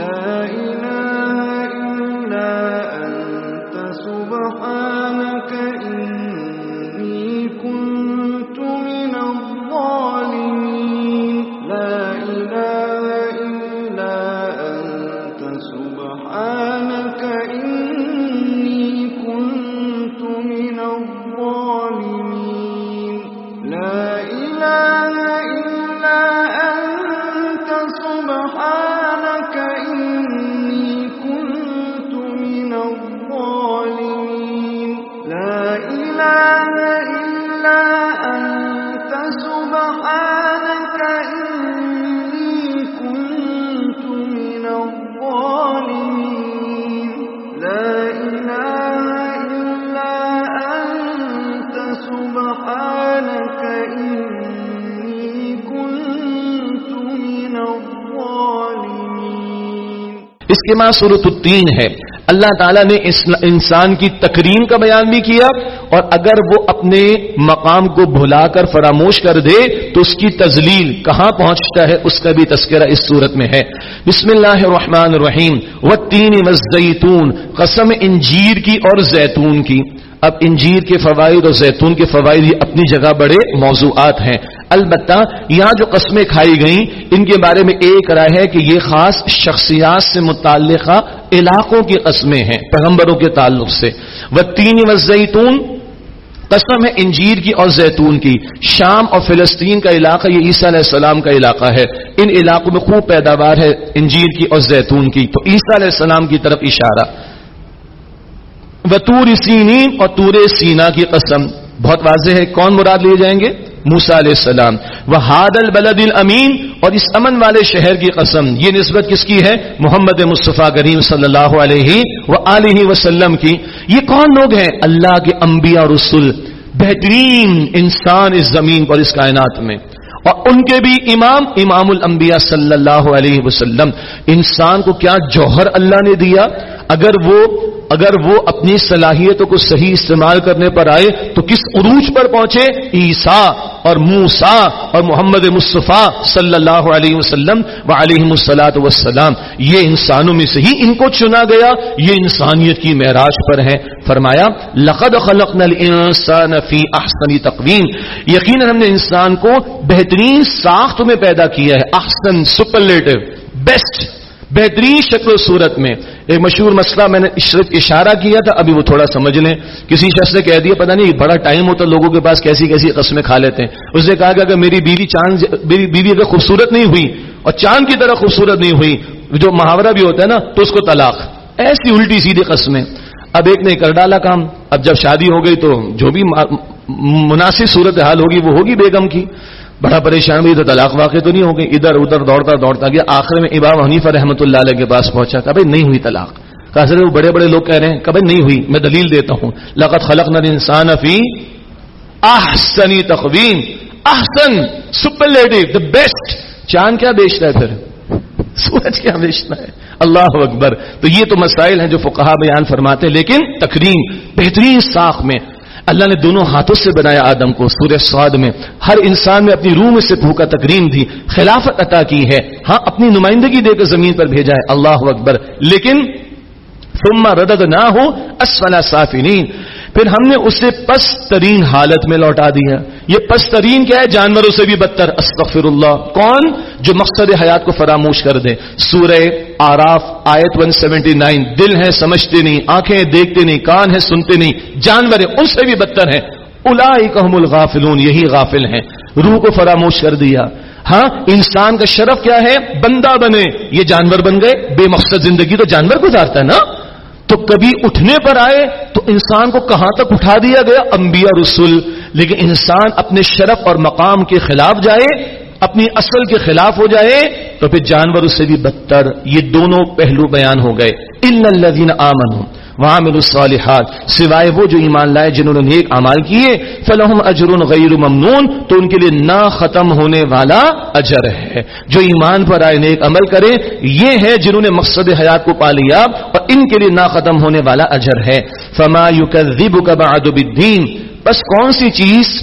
love. اس کے ماں صورت التین ہے۔ اللہ تعالیٰ نے انسان کی تکریم کا بیان بھی کیا اور اگر وہ اپنے مقام کو بھلا کر فراموش کر دے تو اس کی تزلیل کہاں پہنچتا ہے اس کا بھی تذکرہ اس صورت میں ہے۔ بسم اللہ الرحمن الرحیم۔ و تین وزیتون قسم انجیر کی اور زیتون کی۔ اب انجیر کے فوائد اور زیتون کے فوائد یہ اپنی جگہ بڑے موضوعات ہیں۔ البتہ یہاں جو قسمیں کھائی گئیں، ان کے بارے میں ایک رائے ہے کہ یہ خاص شخصیات سے متعلقہ علاقوں کی قسمیں ہیں، پیغمبروں کے تعلق سے۔ وہ تین وزیتون قسم ہے انجیر کی اور زیتون کی۔ شام اور فلسطین کا علاقہ یہ عیسیٰ علیہ السلام کا علاقہ ہے۔ ان علاقوں میں خوب پیداوار ہے انجیر کی اور زیتون کی۔ تو عیسیٰ علیہ السلام کی طرف اشارہ۔ و تور سینین اور تور سینا کی قسم۔ بہت واضح ہے، کون مراد لیے جائیں گے؟ موسا علیہ السلام۔ وہ ہاد البلد الامین اور اس امن والے شہر کی قسم، یہ نسبت کس کی ہے؟ محمد مصطفیٰ کریم صلی اللہ علیہ و وسلم کی۔ یہ کون لوگ ہیں؟ اللہ کے انبیاء رسول۔ بہترین انسان اس زمین پر، اس کائنات میں۔ اور ان کے بھی امام امام الانبیاء صلی اللہ علیہ وسلم۔ انسان کو کیا جوہر اللہ نے دیا؟ اگر وہ اگر وہ اپنی صلاحیتوں کو صحیح استعمال کرنے پر آئے تو کس عروج پر پہنچے؟ عیسا اور موسا اور محمد مصطفیٰ صلی اللہ علیہ وسلم و علیہ مسلاط وسلام یہ انسانوں میں سے ہی ان کو چنا گیا۔ یہ انسانیت کی معراج پر ہے فرمایا، لقد خلقنا الانسان فی احسن تقویم۔ یقینا ہم نے انسان کو بہترین ساخت میں پیدا کیا ہے۔ احسن سپرلیٹو بیسٹ۔ بہترین شکل و صورت میں ایک مشہور مسئلہ میں نے اشارہ کیا تھا، ابھی وہ تھوڑا سمجھ لیں۔ کسی شخص نے کہہ دیا پتا نہیں، بڑا ٹائم ہوتا لوگوں کے پاس کیسی کیسی قسمیں کھا لیتے ہیں۔ اس نے کہا کہ اگر میری بیوی چاند میری بیوی اگر خوبصورت نہیں ہوئی اور چاند کی طرح خوبصورت نہیں ہوئی، جو محاورہ بھی ہوتا ہے نا، تو اس کو طلاق۔ ایسی الٹی سیدھی قسمیں۔ اب ایک نے کر ڈالا کام۔ اب جب شادی ہو گئی تو جو بھی مناسب صورت حال ہوگی، وہ ہوگی بیگم کی۔ بڑا پریشان بھی تو طلاق واقع تو نہیں ہو گئی۔ ادھر ادھر دوڑتا دوڑتا گیا۔ آخر میں امام حنیفہ رحمۃ اللہ علیہ کے پاس پہنچا۔ کبھی نہیں ہوئی طلاق۔ کہا سر وہ بڑے بڑے لوگ کہہ رہے ہیں۔ کبھی نہیں ہوئی۔ میں دلیل دیتا ہوں۔ لقت خلق نر انسان فی احسنی تقویم۔ احسن سپرلیٹو دا بیسٹ۔ چاند کیا بیچتا ہے پھر سورج کیا بیچتا ہے؟ اللہ اکبر۔ تو یہ تو مسائل ہیں جو فقہا بیان فرماتے ہیں۔ لیکن تقریم، بہترین ساخ میں اللہ نے دونوں ہاتھوں سے بنایا آدم کو۔ سورہ سعد میں ہر انسان میں اپنی روح میں سے پھوکا تکریم دی، خلافت عطا کی ہے۔ ہاں اپنی نمائندگی دے کر زمین پر بھیجا ہے۔ اللہ اکبر۔ لیکن ثم ردد نہ ہو اسفلا صافنین پھر ہم نے اسے پس ترین حالت میں لوٹا دیا یہ پس ترین کیا ہے؟ جانوروں سے بھی بدتر۔ استغفر اللہ کون؟ جو مقصد حیات کو فراموش کر دے۔ سورہ آراف، آیت 179 دل ہے سمجھتے نہیں۔ آنکھیں دیکھتے نہیں۔ کان ہے سنتے نہیں۔ جانور ان سے بھی بدتر ہیں۔ الاحم الغافلون۔ یہی غافل ہیں۔ روح کو فراموش کر دیا۔ ہاں انسان کا شرف کیا ہے؟ بندہ بنے۔ یہ جانور بن گئے۔ بے مقصد زندگی تو جانور گزارتا ہے نا؟ تو کبھی اٹھنے پر آئے تو انسان کو کہاں تک اٹھا دیا گیا؟ انبیاء رسول۔ لیکن انسان اپنے شرف اور مقام کے خلاف جائے، اپنی اصل کے خلاف ہو جائے، تو پھر جانور اس سے بھی بدتر۔ یہ دونوں پہلو بیان ہو گئے۔ ان الذین آمنوا۔ وعمل الصالحات۔ سوائے وہ جو ایمان لائے جنہوں نے نیک اعمال کیے، فلہم اجر غیر ممنون، تو ان کے لیے نہ ختم ہونے والا اجر ہے۔ جو ایمان پر آئے نیک عمل کرے یہ ہے جنہوں نے مقصد حیات کو پا لیا اور ان کے لیے نہ ختم ہونے والا اجر ہے۔ فما یکذبک بعد بالدین بس کون سی چیز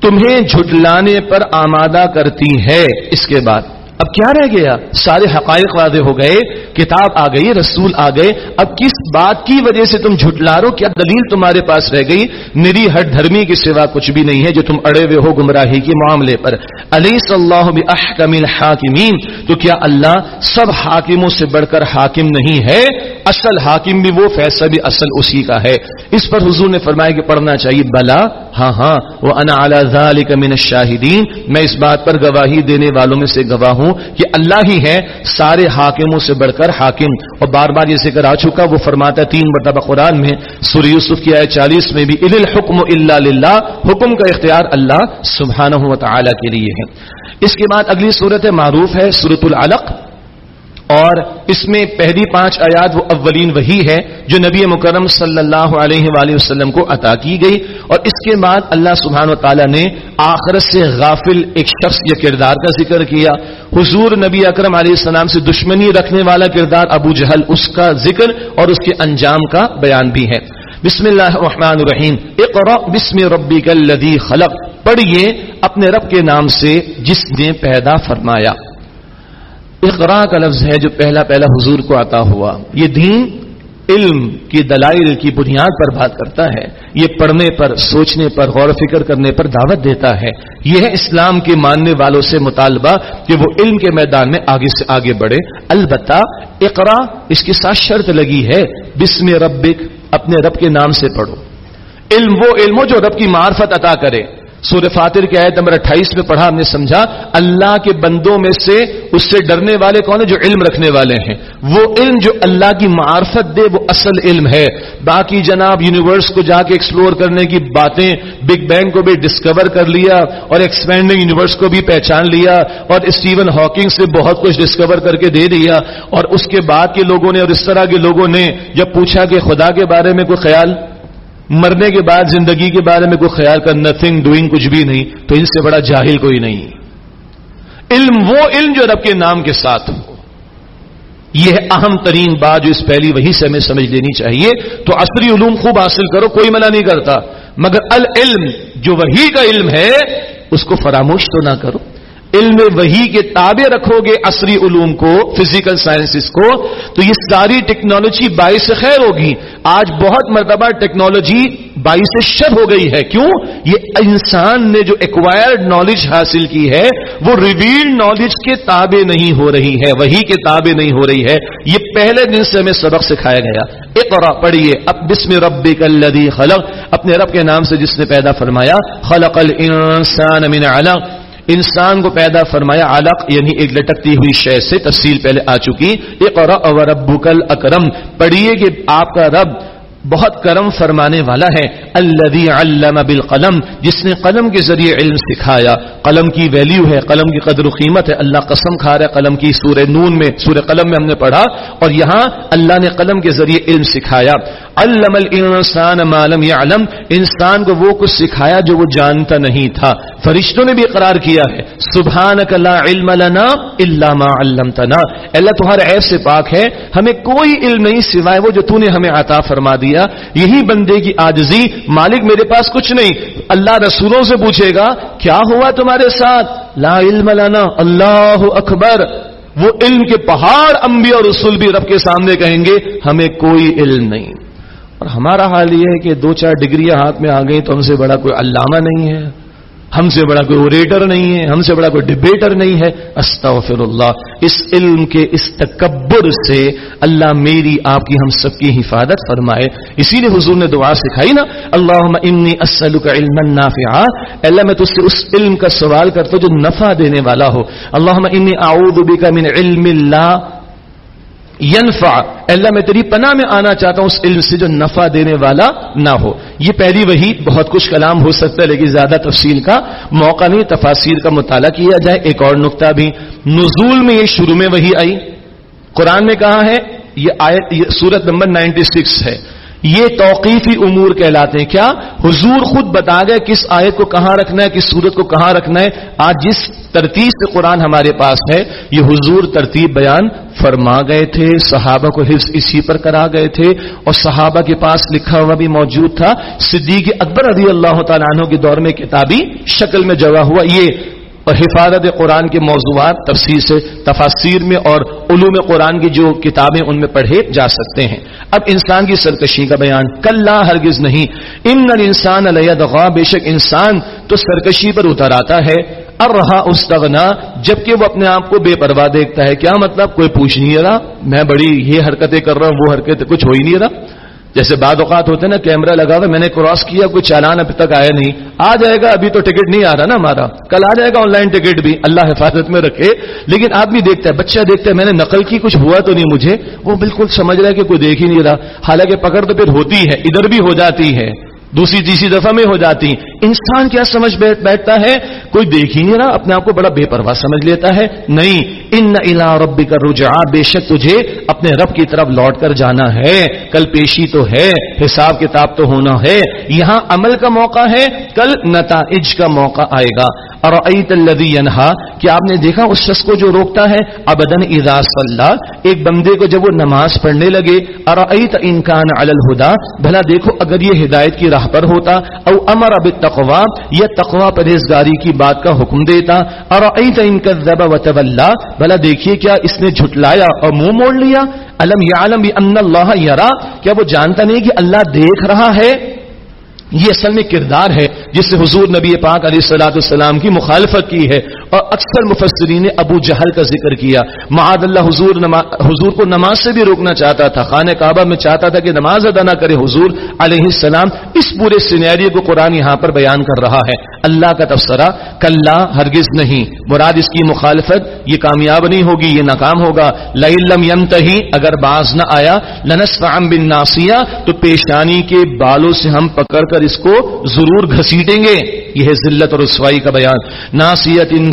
تمہیں جھٹلانے پر آمادہ کرتی ہے؟ اس کے بعد۔ اب کیا رہ گیا؟ سارے حقائق واضح ہو گئے، کتاب آ گئی، رسول آ گئے، اب کس بات کی وجہ سے تم جھٹلا رہو کیا دلیل تمہارے پاس رہ گئی؟ نری ہر دھرمی کے سوا کچھ بھی نہیں ہے جو تم اڑے ہوئے ہو گمراہی کے معاملے پر۔ علی صلی اللہ بحکم الحاکمین تو کیا اللہ سب حاکموں سے بڑھ کر حاکم نہیں ہے؟ اصل حاکم بھی وہ، فیصلہ بھی اصل اسی کا ہے۔ اس پر حضور نے فرمایا کہ پڑھنا چاہیے، بلا ہاں ہاں وہ انا ذالک من الشاہدین میں اس بات پر گواہی دینے والوں میں سے گواہ ہوں۔ کہ اللہ ہی ہے سارے حاکموں سے بڑھ کر حاکم۔ اور بار بار یہ ذکر آ چکا، وہ فرماتا ہے تین مرتبہ قرآن میں سوری یوسف کی آئے چالیس میں بھی الحکم اللہ للہ۔ حکم کا اختیار اللہ سبحانہ و تعالی کے لیے ہے۔ اس کے بعد اگلی صورت معروف ہے سورت العلق۔ اور اس میں پہلی پانچ آیات وہ اولین وہی ہے جو نبی مکرم صلی اللہ علیہ وآلہ وسلم کو عطا کی گئی اور اس کے بعد اللہ سبحانہ و تعالیٰ نے آخرت سے غافل ایک شخص یا کردار کا ذکر کیا۔ حضور نبی اکرم علیہ السلام سے دشمنی رکھنے والا کردار ابو جہل اس کا ذکر اور اس کے انجام کا بیان بھی ہے۔ بسم اللہ الرحمن الرحیم۔ اقرا بسم ربی الذی خلق۔ پڑھیے اپنے رب کے نام سے جس نے پیدا فرمایا۔ اقرا کا لفظ ہے جو پہلا پہلا حضور کو آتا ہوا۔ یہ دین علم کی دلائل کی بنیاد پر بات کرتا ہے۔ یہ پڑھنے پر، سوچنے پر، غور و فکر کرنے پر دعوت دیتا ہے۔ یہ ہے اسلام کے ماننے والوں سے مطالبہ کہ وہ علم کے میدان میں آگے سے آگے بڑھے۔ البتہ اقرا اس کے ساتھ شرط لگی ہے۔ بسم ربک، اپنے رب کے نام سے پڑھو۔ علم وہ علم ہو جو رب کی معرفت عطا کرے۔ سور فاتر کی آیت نمبر اٹھائیس میں پڑھا، ہم نے سمجھا، اللہ کے بندوں میں سے اس سے ڈرنے والے کون ہیں؟ جو علم رکھنے والے ہیں۔ وہ علم جو اللہ کی معرفت دے، وہ اصل علم ہے۔ باقی جناب، یونیورس کو جا کے ایکسپلور کرنے کی باتیں، بگ بینگ کو بھی ڈسکور کر لیا اور ایکسپینڈنگ یونیورس کو بھی پہچان لیا اور اسٹیون ہاکنگ سے بہت کچھ ڈسکور کر کے دے دیا۔ اور اس کے بعد کے لوگوں نے اور اس طرح کے لوگوں نے، جب پوچھا کہ خدا کے بارے میں کوئی خیال؟ مرنے کے بعد زندگی کے بارے میں کوئی خیال کر نتھنگ ڈوئنگ کچھ بھی نہیں، تو ان سے بڑا جاہل کوئی نہیں۔ علم وہ علم جو رب کے نام کے ساتھ ہو۔ یہ اہم ترین بات جو اس پہلی وہی سے ہمیں سمجھ لینی چاہیے۔ تو عصری علوم خوب حاصل کرو، کوئی منع نہیں کرتا۔ مگر العلم، جو وہی کا علم ہے، اس کو فراموش تو نہ کرو۔ علم وہی کے تابع رکھو گے عصری علوم کو فزیکل سائنسز کو، تو یہ ساری ٹیکنالوجی باعث خیر ہوگی۔ آج بہت مرتبہ ٹیکنالوجی باعث شر ہو گئی ہے۔ کیوں؟ یہ انسان نے جو ایکوائرڈ نالج حاصل کی ہے، وہ ریویلڈ نالج کے تابع نہیں ہو رہی ہے، وہی کے تابع نہیں ہو رہی ہے۔ یہ پہلے دن سے ہمیں سبق سکھایا گیا۔ اقرا پڑھیے۔ اب بسم ربک الذی خلق۔ اپنے رب کے نام سے جس نے پیدا فرمایا، خلق الانسان من علق۔ انسان کو پیدا فرمایا علق یعنی ایک لٹکتی ہوئی شے سے تفصیل پہلے آ چکی۔ ایک اور ربکل اکرم، پڑھیے کہ آپ کا رب بہت کرم فرمانے والا ہے الذي علم بالقلم، جس نے قلم کے ذریعے علم سکھایا۔ قلم کی ویلیو ہے، قلم کی قدر و قیمت ہے۔ اللہ قسم کھا رہا ہے قلم کی، سورہ نون میں، سورہ قلم میں ہم نے پڑھا۔ اور یہاں اللہ نے قلم کے ذریعے علم سکھایا۔ علم الانسان ما لم يعلم، انسان کو وہ کچھ سکھایا جو وہ جانتا نہیں تھا۔ فرشتوں نے بھی اقرار کیا ہے سبحانك لا علم لنا الا ما علمتنا۔ اللہ تمہارے عیب سے پاک ہے۔ ہمیں کوئی علم نہیں سوائے وہ جو تو نے ہمیں عطا فرما دیا۔ یہی بندے کی آجزی مالک میرے پاس کچھ نہیں۔ اللہ رسولوں سے پوچھے گا، کیا ہوا تمہارے ساتھ؟ لا علم لنا، اللہ اکبر۔ وہ علم کے پہاڑ انبیاء اور رسول بھی رب کے سامنے کہیں گے، ہمیں کوئی علم نہیں۔ اور ہمارا حال یہ ہے کہ دو چار ڈگریاں ہاتھ میں آ گئی تو ہم سے بڑا کوئی علامہ نہیں ہے۔ ہم سے بڑا کوئی اوریٹر نہیں ہے، ہم سے بڑا کوئی ڈبیٹر نہیں ہے۔ استغفر اللہ اس علم کے، اس تکبر سے اللہ میری، آپ کی، ہم سب کی حفاظت فرمائے۔ اسی لیے حضور نے دعا سکھائی نا اللہ انی اسلک علما نافعا۔ اللہ، میں تجھ سے اس علم کا سوال کرتا ہوں جو نفع دینے والا ہو۔ اللہ انی اعوذ بک من علم اللہ ینفع. اللہ میں تیری پناہ میں آنا چاہتا ہوں، اس علم سے جو نفع دینے والا نہ ہو۔ یہ پہلی وہی بہت کچھ کلام ہو سکتا ہے، لیکن زیادہ تفصیل کا موقع نہیں، تفاصیر کا مطالعہ کیا جائے۔ ایک اور نقطہ بھی۔ نزول میں یہ شروع میں وہی آئی۔ قرآن میں کہا ہے؟ یہ آیت سورت نمبر نائنٹی سکس ہے۔ یہ توقیفی امور کہلاتے ہیں۔ کیا حضور خود بتا گئے کس آیت کو کہاں رکھنا ہے، کس صورت کو کہاں رکھنا ہے؟ آج جس ترتیب سے قرآن ہمارے پاس ہے، یہ حضور ترتیب بیان فرما گئے تھے، صحابہ کو حفظ اسی پر کرا گئے تھے اور صحابہ کے پاس لکھا ہوا بھی موجود تھا۔ صدیق اکبر رضی اللہ تعالیٰ عنہ کے دور میں کتابی شکل میں جگہ ہوا۔ یہ اور حفاظت قرآن کے موضوعات تفسیر سے تفاصیر میں اور علوم قرآن کی جو کتابیں ان میں پڑھے جا سکتے ہیں۔ اب انسان کی سرکشی کا بیان۔ کل ہرگز نہیں۔ ان انسان علیہ بے شک انسان تو سرکشی پر اتر آتا ہے۔ اب رہا استغنا، جبکہ وہ اپنے آپ کو بے پرواہ دیکھتا ہے۔ کیا مطلب؟ کوئی پوچھ نہیں رہا۔ میں بڑی یہ حرکتیں کر رہا ہوں، وہ حرکتیں کچھ ہو ہی نہیں رہا۔ جیسے بعد اوقات ہوتے ہیں نا کیمرہ لگا ہوا میں نے کراس کیا، کوئی چالان ابھی تک آیا نہیں۔ آ جائے گا، ابھی تو ٹکٹ نہیں آ رہا نا ہمارا۔ کل آ جائے گا آن لائن ٹکٹ بھی، اللہ حفاظت میں رکھے۔ لیکن آدمی دیکھتا ہے، بچہ دیکھتا ہے، میں نے نقل کی، کچھ ہوا تو نہیں مجھے۔ وہ بالکل سمجھ رہا ہے کہ کوئی دیکھ ہی نہیں رہا۔ حالانکہ پکڑ تو پھر ہوتی ہے، ادھر بھی ہو جاتی ہے۔ دوسری تیسری دفعہ میں ہو جاتی انسان کیا سمجھ بیٹھتا ہے؟ کوئی دیکھ ہی نہیں رہا، اپنے آپ کو بڑا بے پرواہ سمجھ لیتا ہے۔ نہیں، ان الا ربی کا رجا بے شک تجھے اپنے رب کی طرف لوٹ کر جانا ہے۔ کل پیشی تو ہے، حساب کتاب تو ہونا ہے۔ یہاں عمل کا موقع ہے کل نتائج کا موقع آئے گا۔ اور کہ آپ نے دیکھا اس شخص کو جو روکتا ہے؟ ابدن اذا اللہ ایک بندے کو جب وہ نماز پڑھنے لگے اور انکان الہدا۔ بھلا دیکھو، اگر یہ ہدایت کی راہ پر ہوتا، او امر اب تقوا یہ تقوا پرہیزگاری کی بات کا حکم دیتا۔ اور ان کا بھلا دیکھیے کیا اس نے جھٹلایا اور منہ موڑ لیا؟ الم یا اللہ یرا۔ کیا وہ جانتا نہیں کہ اللہ دیکھ رہا ہے؟ یہ اصل میں کردار ہے جس سے حضور نبی پاک علیہ السلاۃ السلام کی مخالفت کی ہے اور اکثر مفسرین نے ابو جہل کا ذکر کیا۔ معاد اللہ حضور حضور کو نماز سے بھی روکنا چاہتا تھا۔ خانہ کعبہ میں چاہتا تھا کہ نماز ادا نہ کرے حضور علیہ السلام۔ اس پورے سینیری کو قرآن یہاں پر بیان کر رہا ہے۔ اللہ کا تبصرہ کل ہرگز نہیں۔ مراد اس کی مخالفت، یہ کامیاب نہیں ہوگی، یہ ناکام ہوگا۔ لم یم تہی اگر باز نہ آیا لنس بن ناسیہ تو پیشانی کے بالوں سے ہم پکڑ کر کر اس کو ضرور گھسیٹیں گے، یہ ہے ذلت اور رسوائی کا بیان۔ ناسیت ان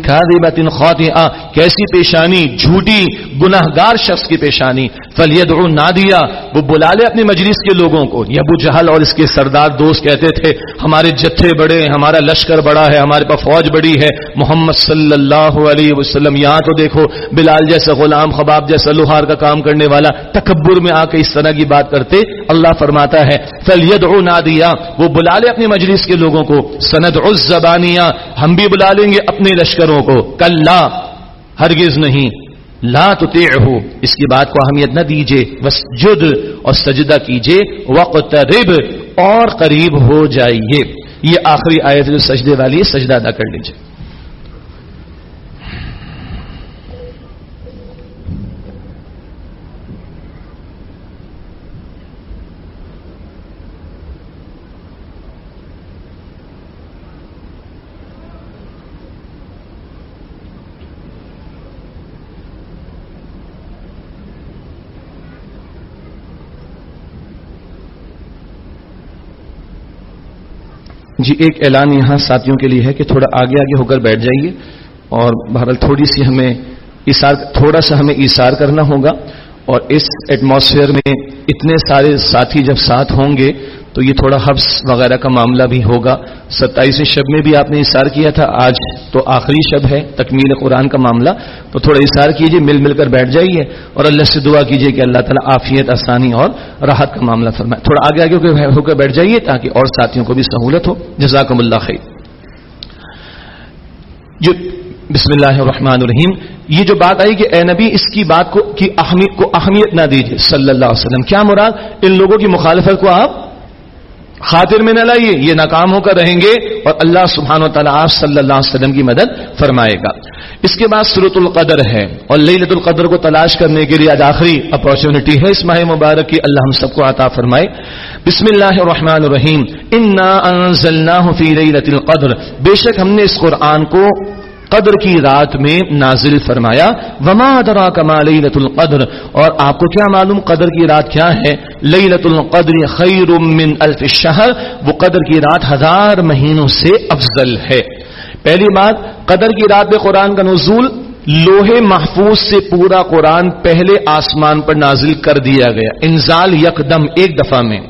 ان خاطئہ، کیسی پیشانی، جھوٹی گناہ گار شخص کی پیشانی۔ فلید نادیا وہ بلا لے اپنی مجلس کے لوگوں کو۔ یہ ابو جہل اور اس کے سردار دوست کہتے تھے، ہمارے جتھے بڑے ہمارا لشکر بڑا ہے، ہمارے پاس فوج بڑی ہے۔ محمد صلی اللہ علیہ وسلم، یہاں تو دیکھو، بلال جیسا غلام، خباب جیسا لوہار کا کام کرنے والا، تکبر میں آ کے اس طرح کی بات کرتے، اللہ فرماتا ہے فلید نادیا وہ بلا لے اپنی مجلس کے لوگوں کو۔ سند زبانیاں ہم بھی بلا لیں گے اپنے لشکروں کو۔ کل لا ہرگز نہیں۔ لا تو ہو اس کی بات کو اہمیت نہ دیجیے بس جد اور سجدہ کیجیے وقت اور قریب ہو جائیے۔ یہ آخری آیت جو سجدے والی ہے، سجدہ ادا کر لیجیے جی ایک اعلان یہاں ساتھیوں کے لیے ہے کہ تھوڑا آگے آگے ہو کر بیٹھ جائیے اور بہرحال تھوڑی سی ہمیں ایسار تھوڑا سا ہمیں ایسار کرنا ہوگا اور اس ایٹماسفیئر میں اتنے سارے ساتھی جب ساتھ ہوں گے تو یہ تھوڑا حفظ وغیرہ کا معاملہ بھی ہوگا۔ ستائیسویں شب میں بھی آپ نے اشار کیا تھا، آج تو آخری شب ہے تکمیل قرآن کا معاملہ۔ تو تھوڑا اشار کیجیے، مل مل کر بیٹھ جائیے اور اللہ سے دعا کیجیے کہ اللہ تعالیٰ آفیت آسانی اور راحت کا معاملہ فرمائے۔ تھوڑا آگے آگے ہو کر بیٹھ جائیے تاکہ اور ساتھیوں کو بھی سہولت ہو۔ جزاکم اللہ خیر۔ جو بسم اللہ الرحمن الرحیم، یہ جو بات آئی کہ اے نبی، اس کی بات کو، کی اہمیت کو اہمیت نہ دیجیے صلی اللہ علیہ وسلم۔ کیا مراد؟ ان لوگوں کی مخالفت کو آپ خاطر میں نہ لائیے، یہ ناکام ہو کر رہیں گے اور اللہ سبحانہ و تعالیٰ آپ صلی اللہ علیہ وسلم کی مدد فرمائے گا۔ اس کے بعد سرت القدر ہے اور لت القدر کو تلاش کرنے کے لیے آج آخری اپرچونٹی ہے۔ اس ماہ مبارک کی اللہ ہم سب کو عطا فرمائے۔ بسم اللہ الرحمن الرحیم۔ انا فی لیلت القدر۔ بے شک ہم نے اس قرآن کو قدر کی رات میں نازل فرمایا، وما درا کما لیلت القدر؟ اور آپ کو کیا معلوم قدر کی رات کیا ہے؟ لیلت القدر خیر من الف شہر وہ قدر کی رات ہزار مہینوں سے افضل ہے۔ پہلی بات، قدر کی رات میں قرآن کا نزول لوہے محفوظ سے پورا قرآن پہلے آسمان پر نازل کر دیا گیا۔ انزال یکدم ایک دفعہ میں۔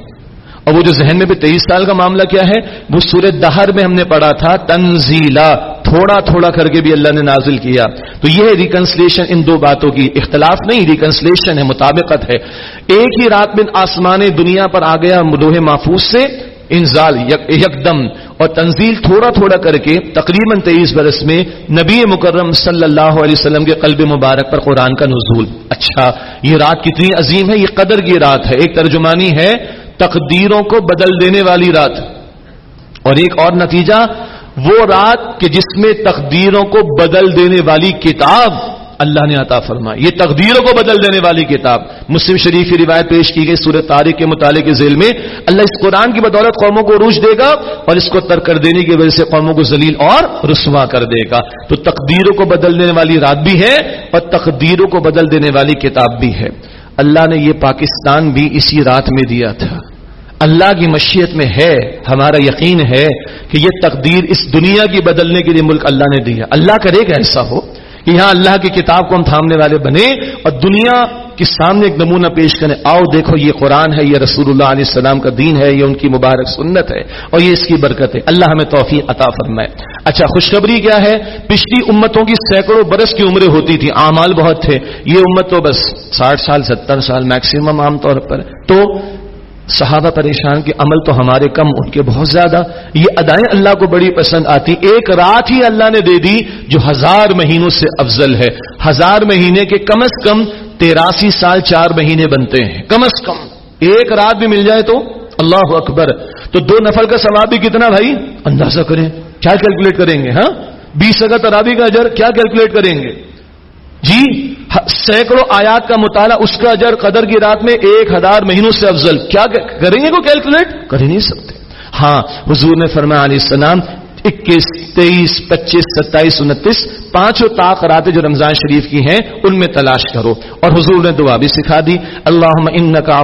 اور وہ جو ذہن میں بھی تیئیس سال کا معاملہ کیا ہے، وہ سورہ دہر میں ہم نے پڑھا تھا، تنزیلا۔ تھوڑا تھوڑا کر کے بھی اللہ نے نازل کیا۔ تو یہ ریکنسلیشن ان دو باتوں کی اختلاف نہیں ریکنسلیشن ہے، مطابقت ہے۔ ایک ہی رات میں آسمان دنیا پر آ گیا مدوہ محفوظ سے انزال یکدم۔ اور تنزیل تھوڑا تھوڑا کر کے تقریباً تیئیس برس میں نبی مکرم صلی اللہ علیہ وسلم کے قلب مبارک پر قرآن کا نزول۔ اچھا یہ رات کتنی عظیم ہے، یہ قدر کی رات ہے۔ ایک ترجمانی ہے، تقدیروں کو بدل دینے والی رات۔ اور ایک اور نتیجہ وہ رات کہ جس میں تقدیروں کو بدل دینے والی کتاب اللہ نے عطا فرما یہ تقدیروں کو بدل دینے والی کتاب۔ مسلم شریف کی روایت پیش کی گئی سورت تاریخ کے مطالعے کے ذیل میں۔ اللہ اس قرآن کی بدولت قوموں کو عروج دے گا اور اس کو ترک کر دینے کی وجہ سے قوموں کو ذلیل اور رسوا کر دے گا۔ تو تقدیروں کو بدل دینے والی رات بھی ہے اور تقدیروں کو بدل دینے والی کتاب بھی ہے۔ اللہ نے یہ پاکستان بھی اسی رات میں دیا تھا۔ اللہ کی مشیت میں ہے، ہمارا یقین ہے کہ یہ تقدیر اس دنیا کی بدلنے کے لیے ملک اللہ نے دیا۔ اللہ کرے گا ایسا ہو کہ یہاں اللہ کی کتاب کو ہم تھامنے والے بنے اور دنیا کے سامنے ایک نمونہ پیش کریں۔ آؤ دیکھو، یہ قرآن ہے، یہ رسول اللہ علیہ السلام کا دین ہے، یہ ان کی مبارک سنت ہے اور یہ اس کی برکت ہے۔ اللہ ہمیں توفیق عطا فرمائے۔ اچھا خوشخبری کیا ہے؟ پچھلی امتوں کی سینکڑوں برس کی عمریں ہوتی تھی اعمال بہت تھے۔ یہ امت تو بس ساٹھ سال، ستر سال میکسیمم عام طور پر۔ تو صحابہ پریشان کے عمل تو ہمارے کم، ان کے بہت زیادہ۔ یہ ادائیں اللہ کو بڑی پسند آتی۔ ایک رات ہی اللہ نے دے دی جو ہزار مہینوں سے افضل ہے۔ ہزار مہینے کے کم از کم تیراسی سال چار مہینے بنتے ہیں۔ کم از کم۔ ایک رات بھی مل جائے تو اللہ اکبر۔ تو دو نفل کا ثواب بھی کتنا بھائی؟ اندازہ کریں۔ کیا کیلکولیٹ کریں گے ہاں؟ بیس اگر ترابی کا اجر، کیا کیلکولیٹ کریں گے؟ جی سینکڑوں آیات کا مطالعہ اس کا اجر قدر کی رات میں ایک ہزار مہینوں سے افضل۔ کیا کریں گے کو کیلکولیٹ؟ کر ہی نہیں سکتے۔ ہاں حضور نے فرمایا علیہ السلام اکیس، تیئیس، پچیس، ستائیس، انتیس، پانچوں طاقرات جو رمضان شریف کی ہیں، ان میں تلاش کرو۔ اور حضور نے دعا بھی سکھا دی اللہ ان کا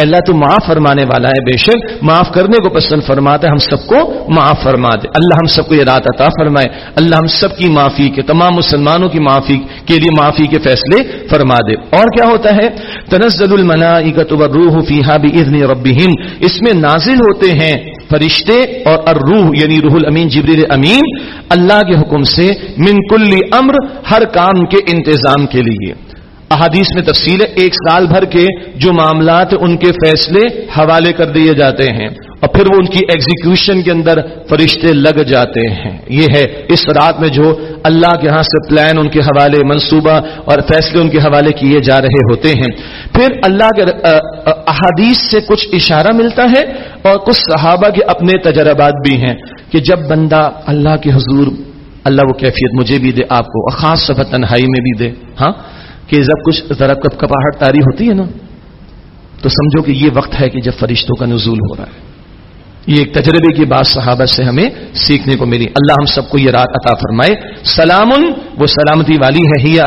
اللہ، تو معاف فرمانے والا ہے بے شک۔ معاف کرنے کو پسند فرماتا ہے، ہم سب کو معاف فرما دے۔ اللہ ہم سب کو یہ رات عطا فرمائے۔ اللہ ہم سب کی معافی کے، تمام مسلمانوں کی معافی کے لیے معافی کے فیصلے فرما دے۔ اور کیا ہوتا ہے؟ تنزل الملائکۃ والروح فیہا باذن ربہم۔ اس میں نازل ہوتے ہیں فرشتے اور الروح یعنی روح الامین، جبریل امین، اللہ کے حکم سے من کل امر، ہر کام کے انتظام کے لیے۔ احادیث میں تفصیل ہے، ایک سال بھر کے جو معاملات ان کے فیصلے حوالے کر دیے جاتے ہیں اور پھر وہ ان کی ایگزیکیوشن کے اندر فرشتے لگ جاتے ہیں۔ یہ ہے اس رات میں جو اللہ کے ہاں سے پلان ان کے حوالے، منصوبہ اور فیصلے ان کے حوالے کیے جا رہے ہوتے ہیں۔ پھر اللہ کے احادیث سے کچھ اشارہ ملتا ہے اور کچھ صحابہ کے اپنے تجربات بھی ہیں کہ جب بندہ اللہ کے حضور، اللہ وہ کیفیت مجھے بھی دے، آپ کو، اور خاص سب تنہائی میں بھی دے۔ ہاں؟ کہ جب کچھ ذرا کپ کپاہٹ تاری ہوتی ہے نا، تو سمجھو کہ یہ وقت ہے کہ جب فرشتوں کا نزول ہو رہا ہے۔ یہ ایک تجربے کی بات صحابہ سے ہمیں سیکھنے کو ملی۔ اللہ ہم سب کو یہ رات عطا فرمائے، سلام، وہ سلامتی والی ہے، ہی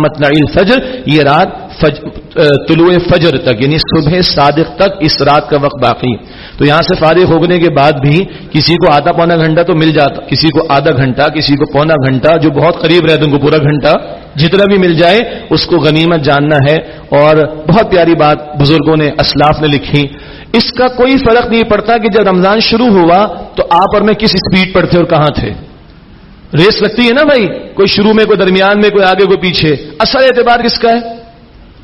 مطلع الفجر، یہ رات فج طلوع فجر تک یعنی صبح صادق تک اس رات کا وقت باقی تو یہاں سے فارغ ہونے کے بعد بھی کسی کو آدھا پونا گھنٹہ تو مل جاتا، کسی کو آدھا گھنٹہ، کسی کو پونا گھنٹہ، جو بہت قریب رہتے ان کو پورا گھنٹہ جتنا بھی مل جائے، اس کو غنیمت جاننا ہے۔ اور بہت پیاری بات بزرگوں نے اسلاف نے لکھی۔ اس کا کوئی فرق نہیں پڑتا کہ جب رمضان شروع ہوا تو آپ اور میں کس اسپیڈ پر تھے اور کہاں تھے۔ ریس لگتی ہے نا بھائی، کوئی شروع میں، کوئی درمیان میں، کوئی آگے، کوئی پیچھے۔ اصل اعتبار کس کا ہے؟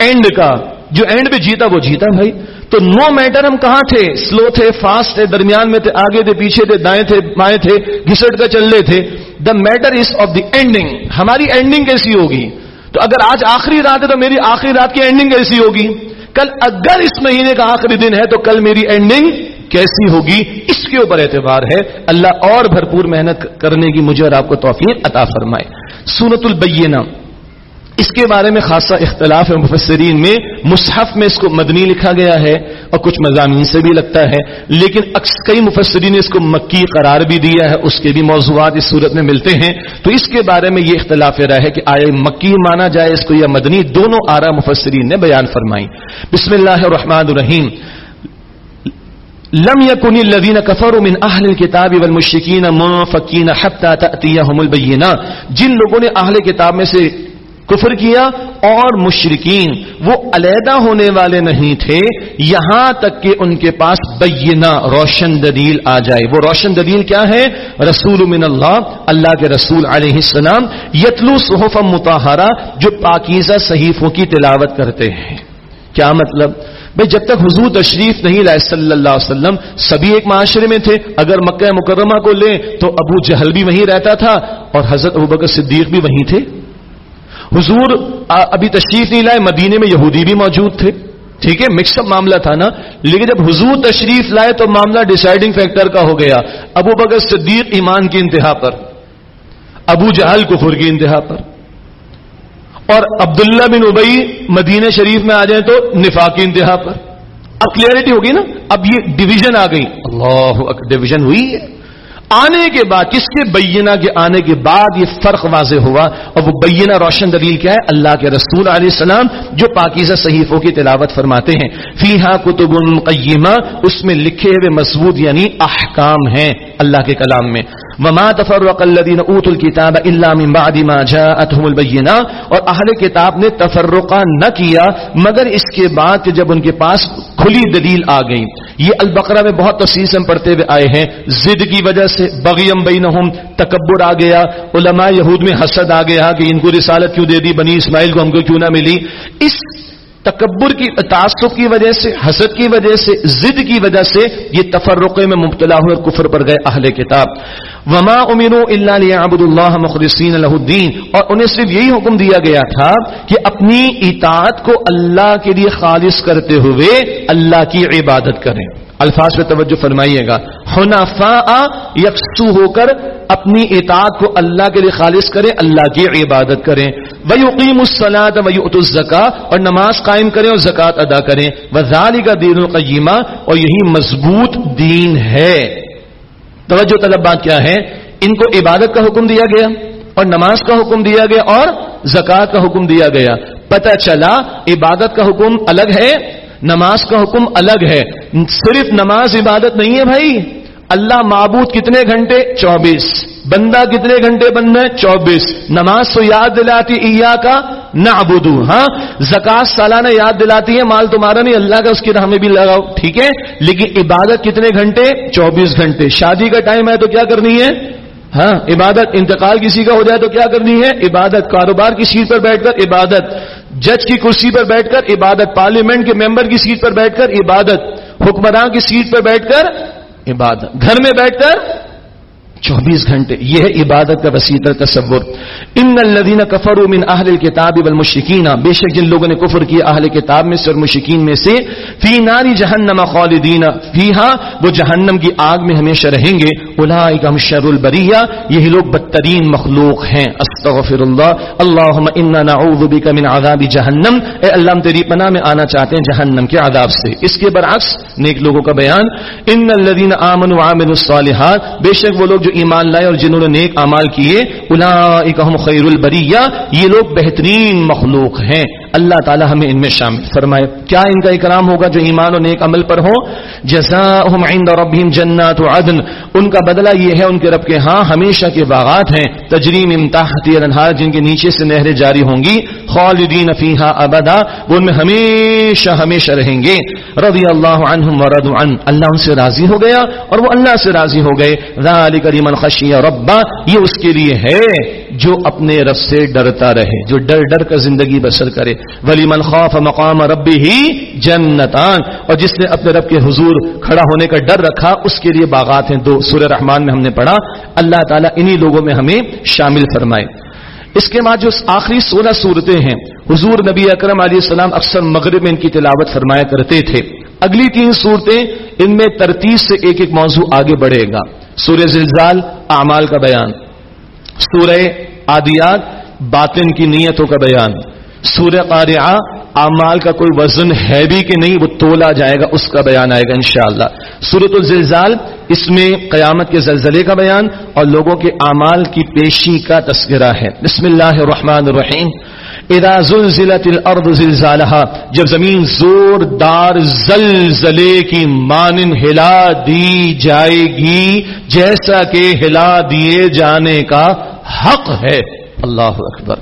اینڈ کا، جو اینڈ پہ جیتا وہ جیتا بھائی۔ تو نو میٹر ہم کہاں تھے؟ سلو تھے فاسٹ تھے، درمیان میں تھے، آگے تھے، پیچھے تھے، دائیں تھے، بائیں تھے، گھسٹ کر چل رہے تھے۔ The matter is of the ending ہماری اینڈنگ کیسی ہوگی؟ تو اگر آج آخری رات ہے تو میری آخری رات کی اینڈنگ کیسی ہوگی؟ کل اگر اس مہینے کا آخری دن ہے تو کل میری اینڈنگ کیسی ہوگی؟ اس کے اوپر اعتبار ہے۔ اللہ اور بھرپور محنت کرنے کی مجھے اور آپ کو توفیق عطا فرمائے۔ سورت البینہ اس کے بارے میں خاصا اختلاف ہے مفسرین میں، مصحف میں اس کو مدنی لکھا گیا ہے اور کچھ مضامین سے بھی لگتا ہے، لیکن کئی مفسرین نے اس کو مکی قرار بھی دیا ہے، اس کے بھی موضوعات اس صورت میں ملتے ہیں۔ تو اس کے بارے میں یہ اختلاف رہا ہے کہ آئے مکی مانا جائے اس کو یا مدنی، دونوں آرا مفسرین نے بیان فرمائی بسم اللہ الرحمن الرحیم۔ لم يكن الذين كفروا من اهل الكتاب والمشركين منفكين حتى تاتيهم البينه جن لوگوں نے اہل کتاب میں سے کفر کیا اور مشرقین وہ علیحدہ ہونے والے نہیں تھے، یہاں تک کہ ان کے پاس بینہ روشن دلیل آ جائے۔ وہ روشن دلیل کیا ہے؟ رسول من اللہ اللہ کے رسول علیہ السلام، یتلو صحف متحرہ جو پاکیزہ صحیفوں کی تلاوت کرتے ہیں۔ کیا مطلب؟ بھائی جب تک حضور تشریف نہیں لائے صلی اللہ علیہ وسلم، سبھی ایک معاشرے میں تھے۔ اگر مکہ مکرمہ کو لیں تو ابو جہل بھی وہیں رہتا تھا اور حضرت ابو بکر صدیق بھی وہیں تھے۔ حضور ابھی تشریف نہیں لائے، مدینے میں یہودی بھی موجود تھے۔ ٹھیک ہے مکس اپ معاملہ تھا نا۔ لیکن جب حضور تشریف لائے تو معاملہ ڈیسائیڈنگ فیکٹر کا ہو گیا۔ ابو بکر صدیق ایمان کی انتہا پر، ابو جہل کفر کی انتہا پر۔ اور عبداللہ بن ابئی مدینہ شریف میں آ جائیں تو نفاق کی انتہا پر۔ اب کلیئرٹی ہوگی نا، اب یہ ڈویژن آ گئی۔ اللہ ڈویژن ہوئی ہے۔ آنے کے بعد، کس کے بینہ کے آنے کے بعد یہ فرق واضح ہوا؟ اور وہ بینہ روشن دلیل کیا ہے؟ اللہ کے رسول علیہ السلام جو پاکیزہ صحیفوں کی تلاوت فرماتے ہیں۔ فیحا کتب قیمہ، اس میں لکھے ہوئے مضبوط یعنی احکام ہیں اللہ کے کلام میں۔ وما تفرق الذين اوتوا الكتاب الا من بعد ما جاءتهم البينه اور اہل کتاب نے تفرقہ نہ کیا، مگر اس کے بعد کہ جب ان کے پاس کھلی دلیل آ گئی۔ یہ البقرہ میں بہت تفصیل سے پڑھتے ہوئے آئے ہیں۔ ضد کی وجہ سے بغیم بینہم تکبر آ گیا، علماء یہود میں حسد آ گیا کہ ان کو رسالت کیوں دے دی، بنی اسماعیل کو ہم کو کیوں نہ ملی۔ اس تکبر کی، تعصب کی وجہ سے، حسد کی وجہ سے، ضد کی وجہ سے یہ تفرقے میں مبتلا ہوئے اور کفر پر گئے اہل کتاب۔ وما امین اللہ عبد اللہ مخلصین اللہ الدین اور انہیں صرف یہی حکم دیا گیا تھا کہ اپنی اطاعت کو اللہ کے لیے خالص کرتے ہوئے اللہ کی عبادت کریں۔ الفاظ پہ توجہ فرمائیے گا۔ حنفاء یکسو ہو کر اپنی اطاعت کو اللہ کے لیے خالص کریں، اللہ کی عبادت کریں۔ وہی عقیم السلاد وہی اور نماز قائم کریں اور زکوٰۃ ادا کریں۔ وزال کا دین القیمہ اور یہی مضبوط دین ہے۔ توجہ طلب بات کیا ہے؟ ان کو عبادت کا حکم دیا گیا اور نماز کا حکم دیا گیا اور زکوٰۃ کا حکم دیا گیا۔ پتہ چلا، عبادت کا حکم الگ ہے نماز کا حکم الگ ہے۔ صرف نماز عبادت نہیں ہے بھائی۔ اللہ معبود کتنے گھنٹے؟ چوبیس۔ بندہ کتنے گھنٹے بند ہے؟ چوبیس۔ نماز تو یاد دلاتی ایا کا نہ ہاں؟ زکات سالانہ یاد دلاتی ہے، مال تمہارا نہیں، اللہ کا اس کی راہ میں بھی لگاؤ۔ ٹھیک ہے؟ لیکن عبادت کتنے گھنٹے؟ چوبیس گھنٹے۔ شادی کا ٹائم ہے تو کیا کرنی ہے؟ ہاں عبادت انتقال کسی کا ہو جائے تو کیا کرنی ہے؟ عبادت، کاروبار کی سیٹ پر بیٹھ کر عبادت، جج کی کرسی پر بیٹھ کر عبادت، پارلیمنٹ کے ممبر کی سیٹ پر بیٹھ کر عبادت، حکمراں کی سیٹ پر بیٹھ کر عبادت، گھر میں بیٹھ کر چوبیس گھنٹے۔ یہ ہے عبادت کا وسیع تصور۔ ان الذين كفروا من اهل الكتاب والمشركين۔ بے شک جن لوگوں نے کفر کیا اہل کتاب میں سے اور مشرکین میں سے۔ فی نار جہنم خالدین فیها وہ جہنم کی آگ میں ہمیشہ رہیں گے۔ اولئک شر البریہ یہی لوگ بدترین مخلوق ہیں۔ استغفر اللہ اللهم انا نعوذ بك من عذاب جہنم اے اللہ، ہم تیری پناہ میں آنا چاہتے ہیں جہنم کے عذاب سے۔ اس کے برعکس نیک لوگوں کا بیان۔ ان الذين امنوا وعملوا الصالحات۔ بے شک وہ لوگ جو جو ایمان لائے اور جنہوں نے نیک امال کیے اولئک هم خیر البریہ، یہ لوگ بہترین مخلوق ہیں۔ اللہ تعالی ہمیں ان میں شامل فرمائے۔ کیا ان کا اکرام ہوگا جو ایمان و نیک عمل پر ہو جزاؤہم عند ربہم جنات عدن۔ ان کا بدلہ یہ ہے، ان کے رب کے ہاں ہمیشہ کے باغات ہیں۔ تجریم امتاحتی الانہار، جن کے نیچے سے نہریں جاری ہوں گی۔ خالدین فیہا ابدا، وہ ان میں ہمیشہ ہمیشہ رہیں گے۔ رضی اللہ عنہم ورضوا عن اللہ ان سے راضی ہو گیا اور وہ اللہ سے راضی ہو گئے۔ ذالک لمن خشی ربا، یہ اس کے لیے ہے جو اپنے رب سے ڈرتا رہے، جو ڈر ڈر کر زندگی بسر کرے۔ ولی من خوف مقام ربی ہی جنتان، اور جس نے اپنے رب کے حضور کھڑا ہونے کا ڈر رکھا، اس کے لیے باغات ہیں دو۔ سورہ رحمان میں ہم نے پڑھا، اللہ تعالیٰ انہی لوگوں میں ہمیں شامل فرمائے۔ اس کے بعد جو آخری سولہ صورتیں ہیں، حضور نبی اکرم علیہ السلام اکثر مغرب میں ان کی تلاوت فرمایا کرتے تھے۔ اگلی تین صورتیں، ان میں ترتیب سے ایک ایک موضوع آگے بڑھے گا۔ سورہ زلزال اعمال کا بیان، سورہ آدیات باطن کی نیتوں کا بیان، سورہ قارعہ اعمال کا کوئی وزن ہے بھی کہ نہیں وہ تولا جائے گا، اس کا بیان آئے گا انشاءاللہ۔ سورت الزلزال اس میں قیامت کے زلزلے کا بیان اور لوگوں کے اعمال کی پیشی کا تذکرہ ہے۔ بسم اللہ الرحمن الرحیم۔ اذا زلزلت الارض زلزالها، جب زمین زوردار زلزلے کی مانن ہلا دی جائے گی جیسا کہ ہلا دیے جانے کا حق ہے۔ اللہ اکبر۔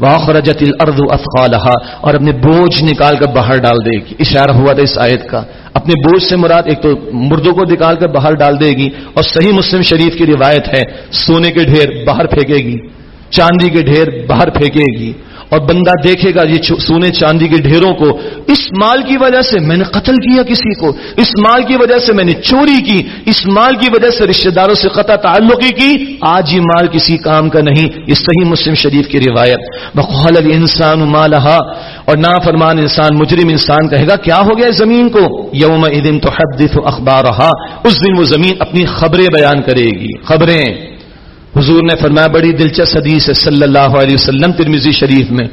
واخرجت الارض اثقالها اور اپنے بوجھ نکال کر باہر ڈال دے گی۔ اشارہ ہوا تھا اس آیت کا۔ اپنے بوجھ سے مراد ایک تو مردوں کو نکال کر باہر ڈال دے گی اور صحیح مسلم شریف کی روایت ہے، سونے کے ڈھیر باہر پھینکے گی، چاندی کے ڈھیر باہر پھینکے گی۔ اور بندہ دیکھے گا یہ سونے چاندی کے ڈھیروں کو، اس مال کی وجہ سے میں نے قتل کیا کسی کو، اس مال کی وجہ سے میں نے چوری کی، اس مال کی وجہ سے رشتہ داروں سے قطع تعلقی کی۔ آج یہ مال کسی کام کا نہیں، یہ صحیح مسلم شریف کی روایت۔ بقول انسان مالہا اور نا فرمان انسان، مجرم انسان کہے گا، کیا ہو گیا زمین کو؟ یوم دن تو حدث اخبار اس دن وہ زمین اپنی خبریں بیان کرے گی، خبریں۔ حضور نے فرمایا، بڑی دلچسپ حدیث ہے صلی اللہ علیہ وسلم ترمیزی شریف میں۔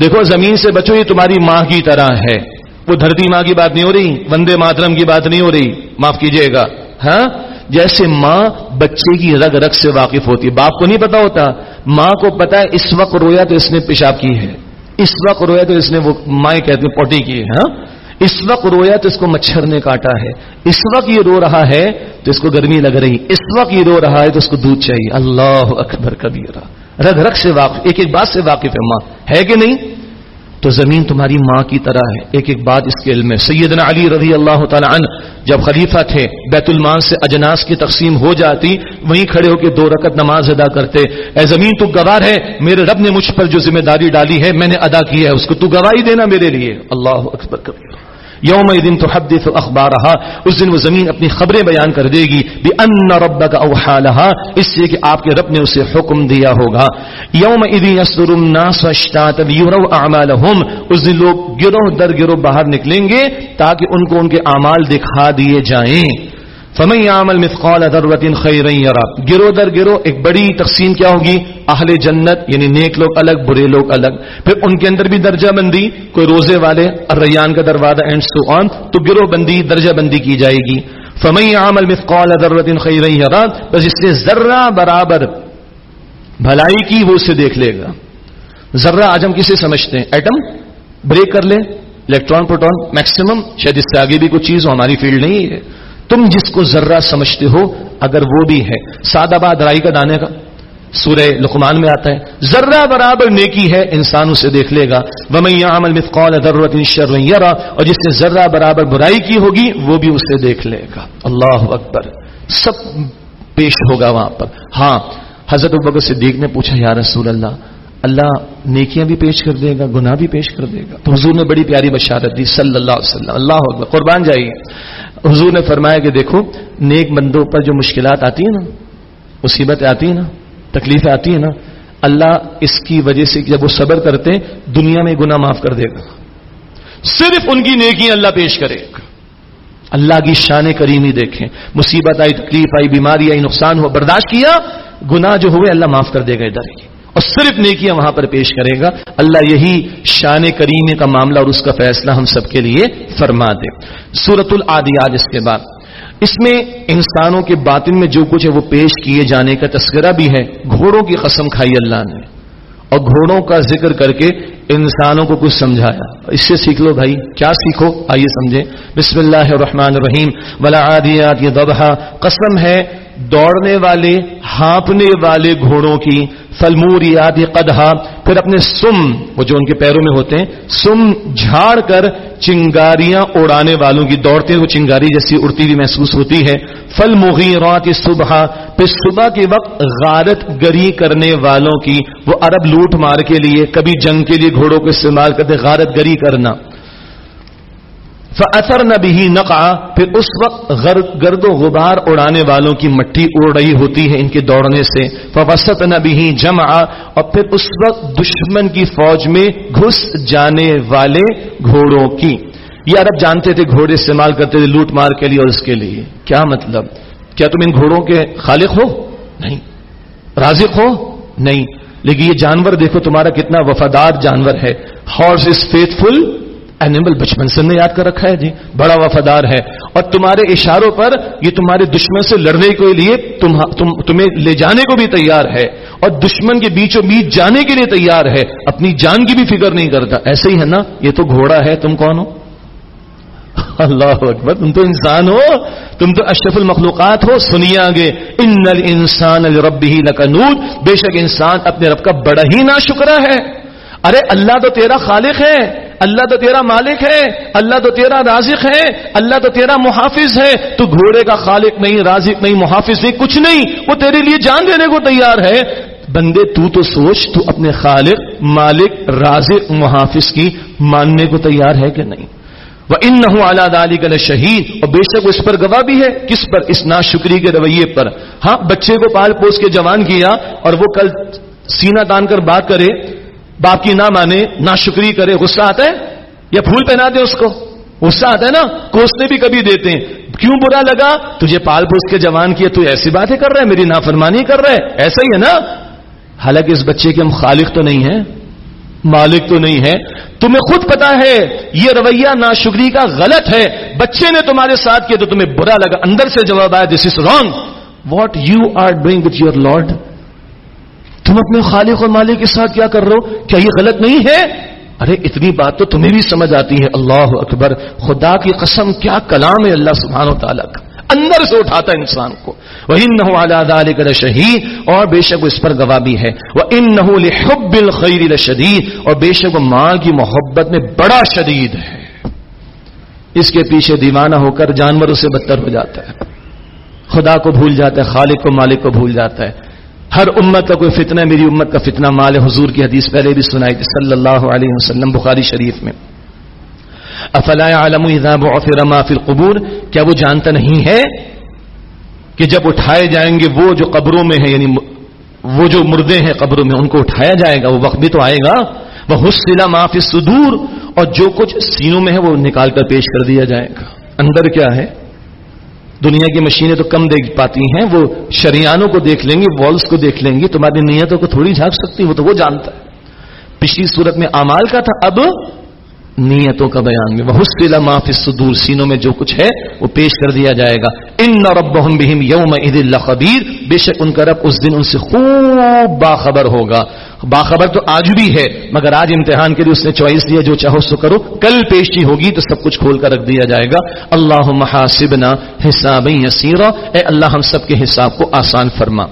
دیکھو، زمین سے بچو، یہ تمہاری ماں کی طرح ہے۔ وہ دھرتی ماں کی بات نہیں ہو رہی، وندے ماترم کی بات نہیں ہو رہی۔ معاف کیجیے گا۔ ہاں؟ جیسے ماں بچے کی رگ رگ سے واقف ہوتی ہے۔ باپ کو نہیں پتا ہوتا، ماں کو پتا ہے، اس وقت رویا تو اس نے پیشاب کی ہے۔ اس وقت رویا تو اس نے وہ مائیں کہتے ہیں، پوٹی کی ہے۔ ہاں؟ اس وقت رویا تو اس کو مچھر نے کاٹا ہے، اس وقت یہ رو رہا ہے تو اس کو گرمی لگ رہی، اس وقت یہ رو رہا ہے تو اس کو دودھ چاہیے۔ اللہ اکبر کبھی رگ رگ سے واقف، ایک ایک بات سے واقف ہے ماں۔ ہے کہ نہیں؟ تو زمین تمہاری ماں کی طرح ہے۔ ایک ایک بات اس کے علم میں۔ سیدنا علی رضی اللہ تعالیٰ عنہ جب خلیفہ تھے، بیت المان سے اجناس کی تقسیم ہو جاتی، وہیں کھڑے ہو کے دو رکت نماز ادا کرتے۔ اے زمین، تو گوار ہے، میرے رب نے مجھ پر جو ذمہ داری ڈالی ہے، میں نے ادا کی ہے، اس کو تو گواہی دینا میرے لیے۔ اللہ اکبر کبھی یوم دن تو حدیث اخبار اس دن وہ زمین اپنی خبریں بیان کر دے گی بھی ان رب کا اوہا اس لیے کہ آپ کے رب نے اسے حکم دیا ہوگا۔ یوم ادین اس دن لوگ گروہ در گروہ باہر نکلیں گے تاکہ ان کو ان کے اعمال دکھا دیے جائیں۔ فمن عمل مثقال ذرۃ خیرا یرا گرو در گرو ایک بڑی تقسیم کیا ہوگی؟ اہل جنت یعنی نیک لوگ الگ، برے لوگ الگ۔ پھر ان کے اندر بھی درجہ بندی، کوئی روزے والے، الریان کا دروازہ اینڈ سو آن تو گرو بندی، درجہ بندی کی جائے گی۔ فمن عمل مثقال بس اس نے ذرہ برابر بھلائی کی وہ اسے دیکھ لے گا۔ ذرہ آج ہم کسے سمجھتے ہیں؟ ایٹم، بریک کر لیں الیکٹران پروٹون میکسیمم شاید اس سے آگے بھی کوئی چیز ہو، ہماری فیلڈ نہیں ہے۔ تم جس کو ذرہ سمجھتے ہو، اگر وہ بھی ہے، سادہ باد رائی کا دانے کا۔ سورہ لقمان میں آتا ہے، ذرہ برابر نیکی ہے، انسان اسے دیکھ لے گا۔ عمل مثقال ضرورت اور جس نے ذرہ برابر برائی کی ہوگی، وہ بھی اسے دیکھ لے گا۔ اللہ اکبر۔ سب پیش ہوگا وہاں پر۔ ہاں حضرت البکر صدیق نے پوچھا، یا رسول اللہ اللہ نیکیاں بھی پیش کر دے گا، گناہ بھی پیش کر دے گا۔ تو حضور نے بڑی پیاری بشارت دی، صلی اللہ علیہ وسلم۔ اللہ اکبر۔ قربان جائیے حضور نے فرمایا کہ دیکھو، نیک بندوں پر جو مشکلات آتی ہیں نا، مصیبتیں آتی ہیں نا تکلیفیں آتی ہیں نا، اللہ اس کی وجہ سے جب وہ صبر کرتے ہیں، دنیا میں گناہ معاف کر دے گا۔ صرف ان کی نیکی اللہ پیش کرے۔ گا اللہ کی شان کریمی دیکھیں۔ مصیبت آئی، تکلیف آئی، بیماری آئی، نقصان ہو برداشت کیا، گناہ جو ہوئے اللہ معاف کر دے گا ادھر ہی۔ اور صرف نیکیاں وہاں پر پیش کرے گا۔ اللہ یہی شان کریمے کا معاملہ اور اس کا فیصلہ ہم سب کے لیے فرما دے۔ سورت العادیات اس کے بعد۔ اس میں انسانوں کے باطن میں جو کچھ ہے وہ پیش کیے جانے کا تذکرہ بھی ہے، گھوڑوں کی قسم کھائی اللہ نے۔ اور گھوڑوں کا ذکر کر کے انسانوں کو کچھ سمجھایا اس سے سیکھ لو بھائی۔ کیا سیکھو؟ آئیے سمجھے بسم اللہ الرحمن الرحیم۔ ولا عادیات یہ دبہ قسم ہے دوڑنے والے، ہانپنے والے گھوڑوں کی۔ فلموریات قدحا۔ پھر اپنے سم، وہ جو ان کے پیروں میں ہوتے ہیں، سم جھاڑ کر چنگاریاں اڑانے والوں کی دوڑتے وہ چنگاری جیسی اڑتی ہوئی محسوس ہوتی ہے۔ فل مغیرات صبح پھر صبح کے وقت غارت گری کرنے والوں کی، وہ عرب لوٹ مار کے لیے، کبھی جنگ کے لیے گھوڑوں کو استعمال کرتے، غارت گری کرنا۔ اثر نہ بھی نقا پھر اس وقت گرد و غبار اڑانے والوں کی مٹی اڑ رہی ہوتی ہے ان کے دوڑنے سے۔ فوسط نہ بھی جمع، اور پھر اس وقت دشمن کی فوج میں گھس جانے والے گھوڑوں کی۔ یہ عرب جانتے تھے گھوڑے استعمال کرتے تھے لوٹ مار کے لیے اور اس کے لیے۔ کیا مطلب؟ کیا تم ان گھوڑوں کے خالق ہو؟ نہیں۔ رازق ہو؟ نہیں۔ لیکن یہ جانور دیکھو تمہارا کتنا وفادار جانور ہے۔ Horse is faithful animal بچپن سے نے یاد کر رکھا ہے جی بڑا وفادار ہے۔ اور تمہارے اشاروں پر یہ تمہارے دشمن سے لڑنے کے لیے تم, تم, تمہیں لے جانے کو بھی تیار ہے۔ اور دشمن کے بیچوں بیچ جانے کے لیے تیار ہے۔ اپنی جان کی بھی فکر نہیں کرتا۔ ایسے ہی ہے نا یہ تو گھوڑا ہے تم کون ہو؟ اللہ اکبر، تم تو انسان ہو، تم تو اشرف المخلوقات ہو، سنیے آگے، ان انسان رب ہی لکنود بے شک انسان اپنے رب کا بڑا ہی نا شکرا ہے۔ ارے، اللہ تو تیرا خالق ہے، اللہ تو تیرا مالک ہے، اللہ تو تیرا رازق ہے، اللہ تو تیرا محافظ ہے۔ تو گھوڑے کا خالق نہیں، رازق نہیں، محافظ نہیں، کچھ نہیں، وہ تیرے لیے جان دینے کو تیار ہے۔ بندے، تو تو سوچ، تو اپنے خالق، مالک، رازق، محافظ کی ماننے کو تیار ہے کہ نہیں؟ وہ ان نہ اعلیٰ علی گل شہید اور بے شک اس پر گواہ بھی ہے۔ کس پر؟ اس نا شکری کے رویے پر۔ ہاں بچے کو پال پوس کے جوان کیا اور وہ کل سینا تان کر بات کرے، باپ کی نہ مانے نہ شکری کرے، غصہ آتا ہے؟ یا پھول پہنا دے اس کو؟ غصہ آتا ہے نا؟ کوسنے بھی کبھی دیتے ہیں۔ کیوں برا لگا؟ تجھے پال پوس کے جوان کیا، تو ایسی باتیں کر رہا ہے، میری نافرمانی کر رہا ہے۔ ایسا ہی ہے نا؟ حالانکہ اس بچے کے ہم خالق تو نہیں ہیں۔ مالک تو نہیں ہے۔ تمہیں خود پتا ہے، یہ رویہ ناشکری کا غلط ہے۔ بچے نے تمہارے ساتھ کیا تو تمہیں برا لگا۔ اندر سے جواب آیا this is wrong what you are doing with your Lord تم اپنے خالق اور مالک کے ساتھ کیا کر رہے ہو؟ کیا یہ غلط نہیں ہے؟ ارے، اتنی بات تو تمہیں بھی سمجھ آتی ہے۔ اللہ اکبر، خدا کی قسم، کیا کلام ہے اللہ سبحانہ و تعالیٰ کا؟ اندر سے اٹھاتا ہے انسان کو۔ وہ ان نہ شہید اور بے شک اس پر گواہ بھی ہے۔ وہ ان نہ خیر شدید اور بے شک وہ ماں کی محبت میں بڑا شدید ہے۔ اس کے پیچھے دیوانہ ہو کر جانوروں سے بدتر ہو جاتا ہے۔ خدا کو بھول جاتا ہے، خالق کو مالک کو بھول جاتا ہے۔ ہر امت کا کوئی فتنہ، میری امت کا فتنہ، مال حضور کی حدیث پہلے بھی سنائی تھی، صلی اللہ علیہ وسلم، بخاری شریف میں۔ افلا عالم ما فی القبور؟ کیا وہ جانتا نہیں ہے کہ جب اٹھائے جائیں گے وہ جو قبروں میں ہیں یعنی وہ جو مردے ہیں قبروں میں، ان کو اٹھایا جائے گا، وہ وقت بھی تو آئے گا۔ وہ حسلہ معافی سدور اور جو کچھ سینوں میں ہے، وہ نکال کر پیش کر دیا جائے گا۔ اندر کیا ہے؟ دنیا کی مشینیں تو کم دیکھ پاتی ہیں، وہ شریانوں کو دیکھ لیں گے والس کو دیکھ لیں گی، تمہاری نیتوں کو تھوڑی جھانک سکتی وہ تو وہ جانتا ہے۔ پچھلی صورت میں امال کا تھا، اب نیتوں کا بیان۔ میں وہ معافی صدور سینوں میں جو کچھ ہے، وہ پیش کر دیا جائے گا۔ ان رب بہم یوم عید اللہ خبیر بے شک ان کا رب اس دن ان سے خوب باخبر ہوگا۔ باخبر تو آج بھی ہے، مگر آج امتحان کے لیے اس نے چوائس دیا، جو چاہو سو کرو۔ کل پیشی ہوگی تو سب کچھ کھول کر رکھ دیا جائے گا۔ اللہ محاسبنا حساب یسیرا اے اللہ، ہم سب کے حساب کو آسان فرما۔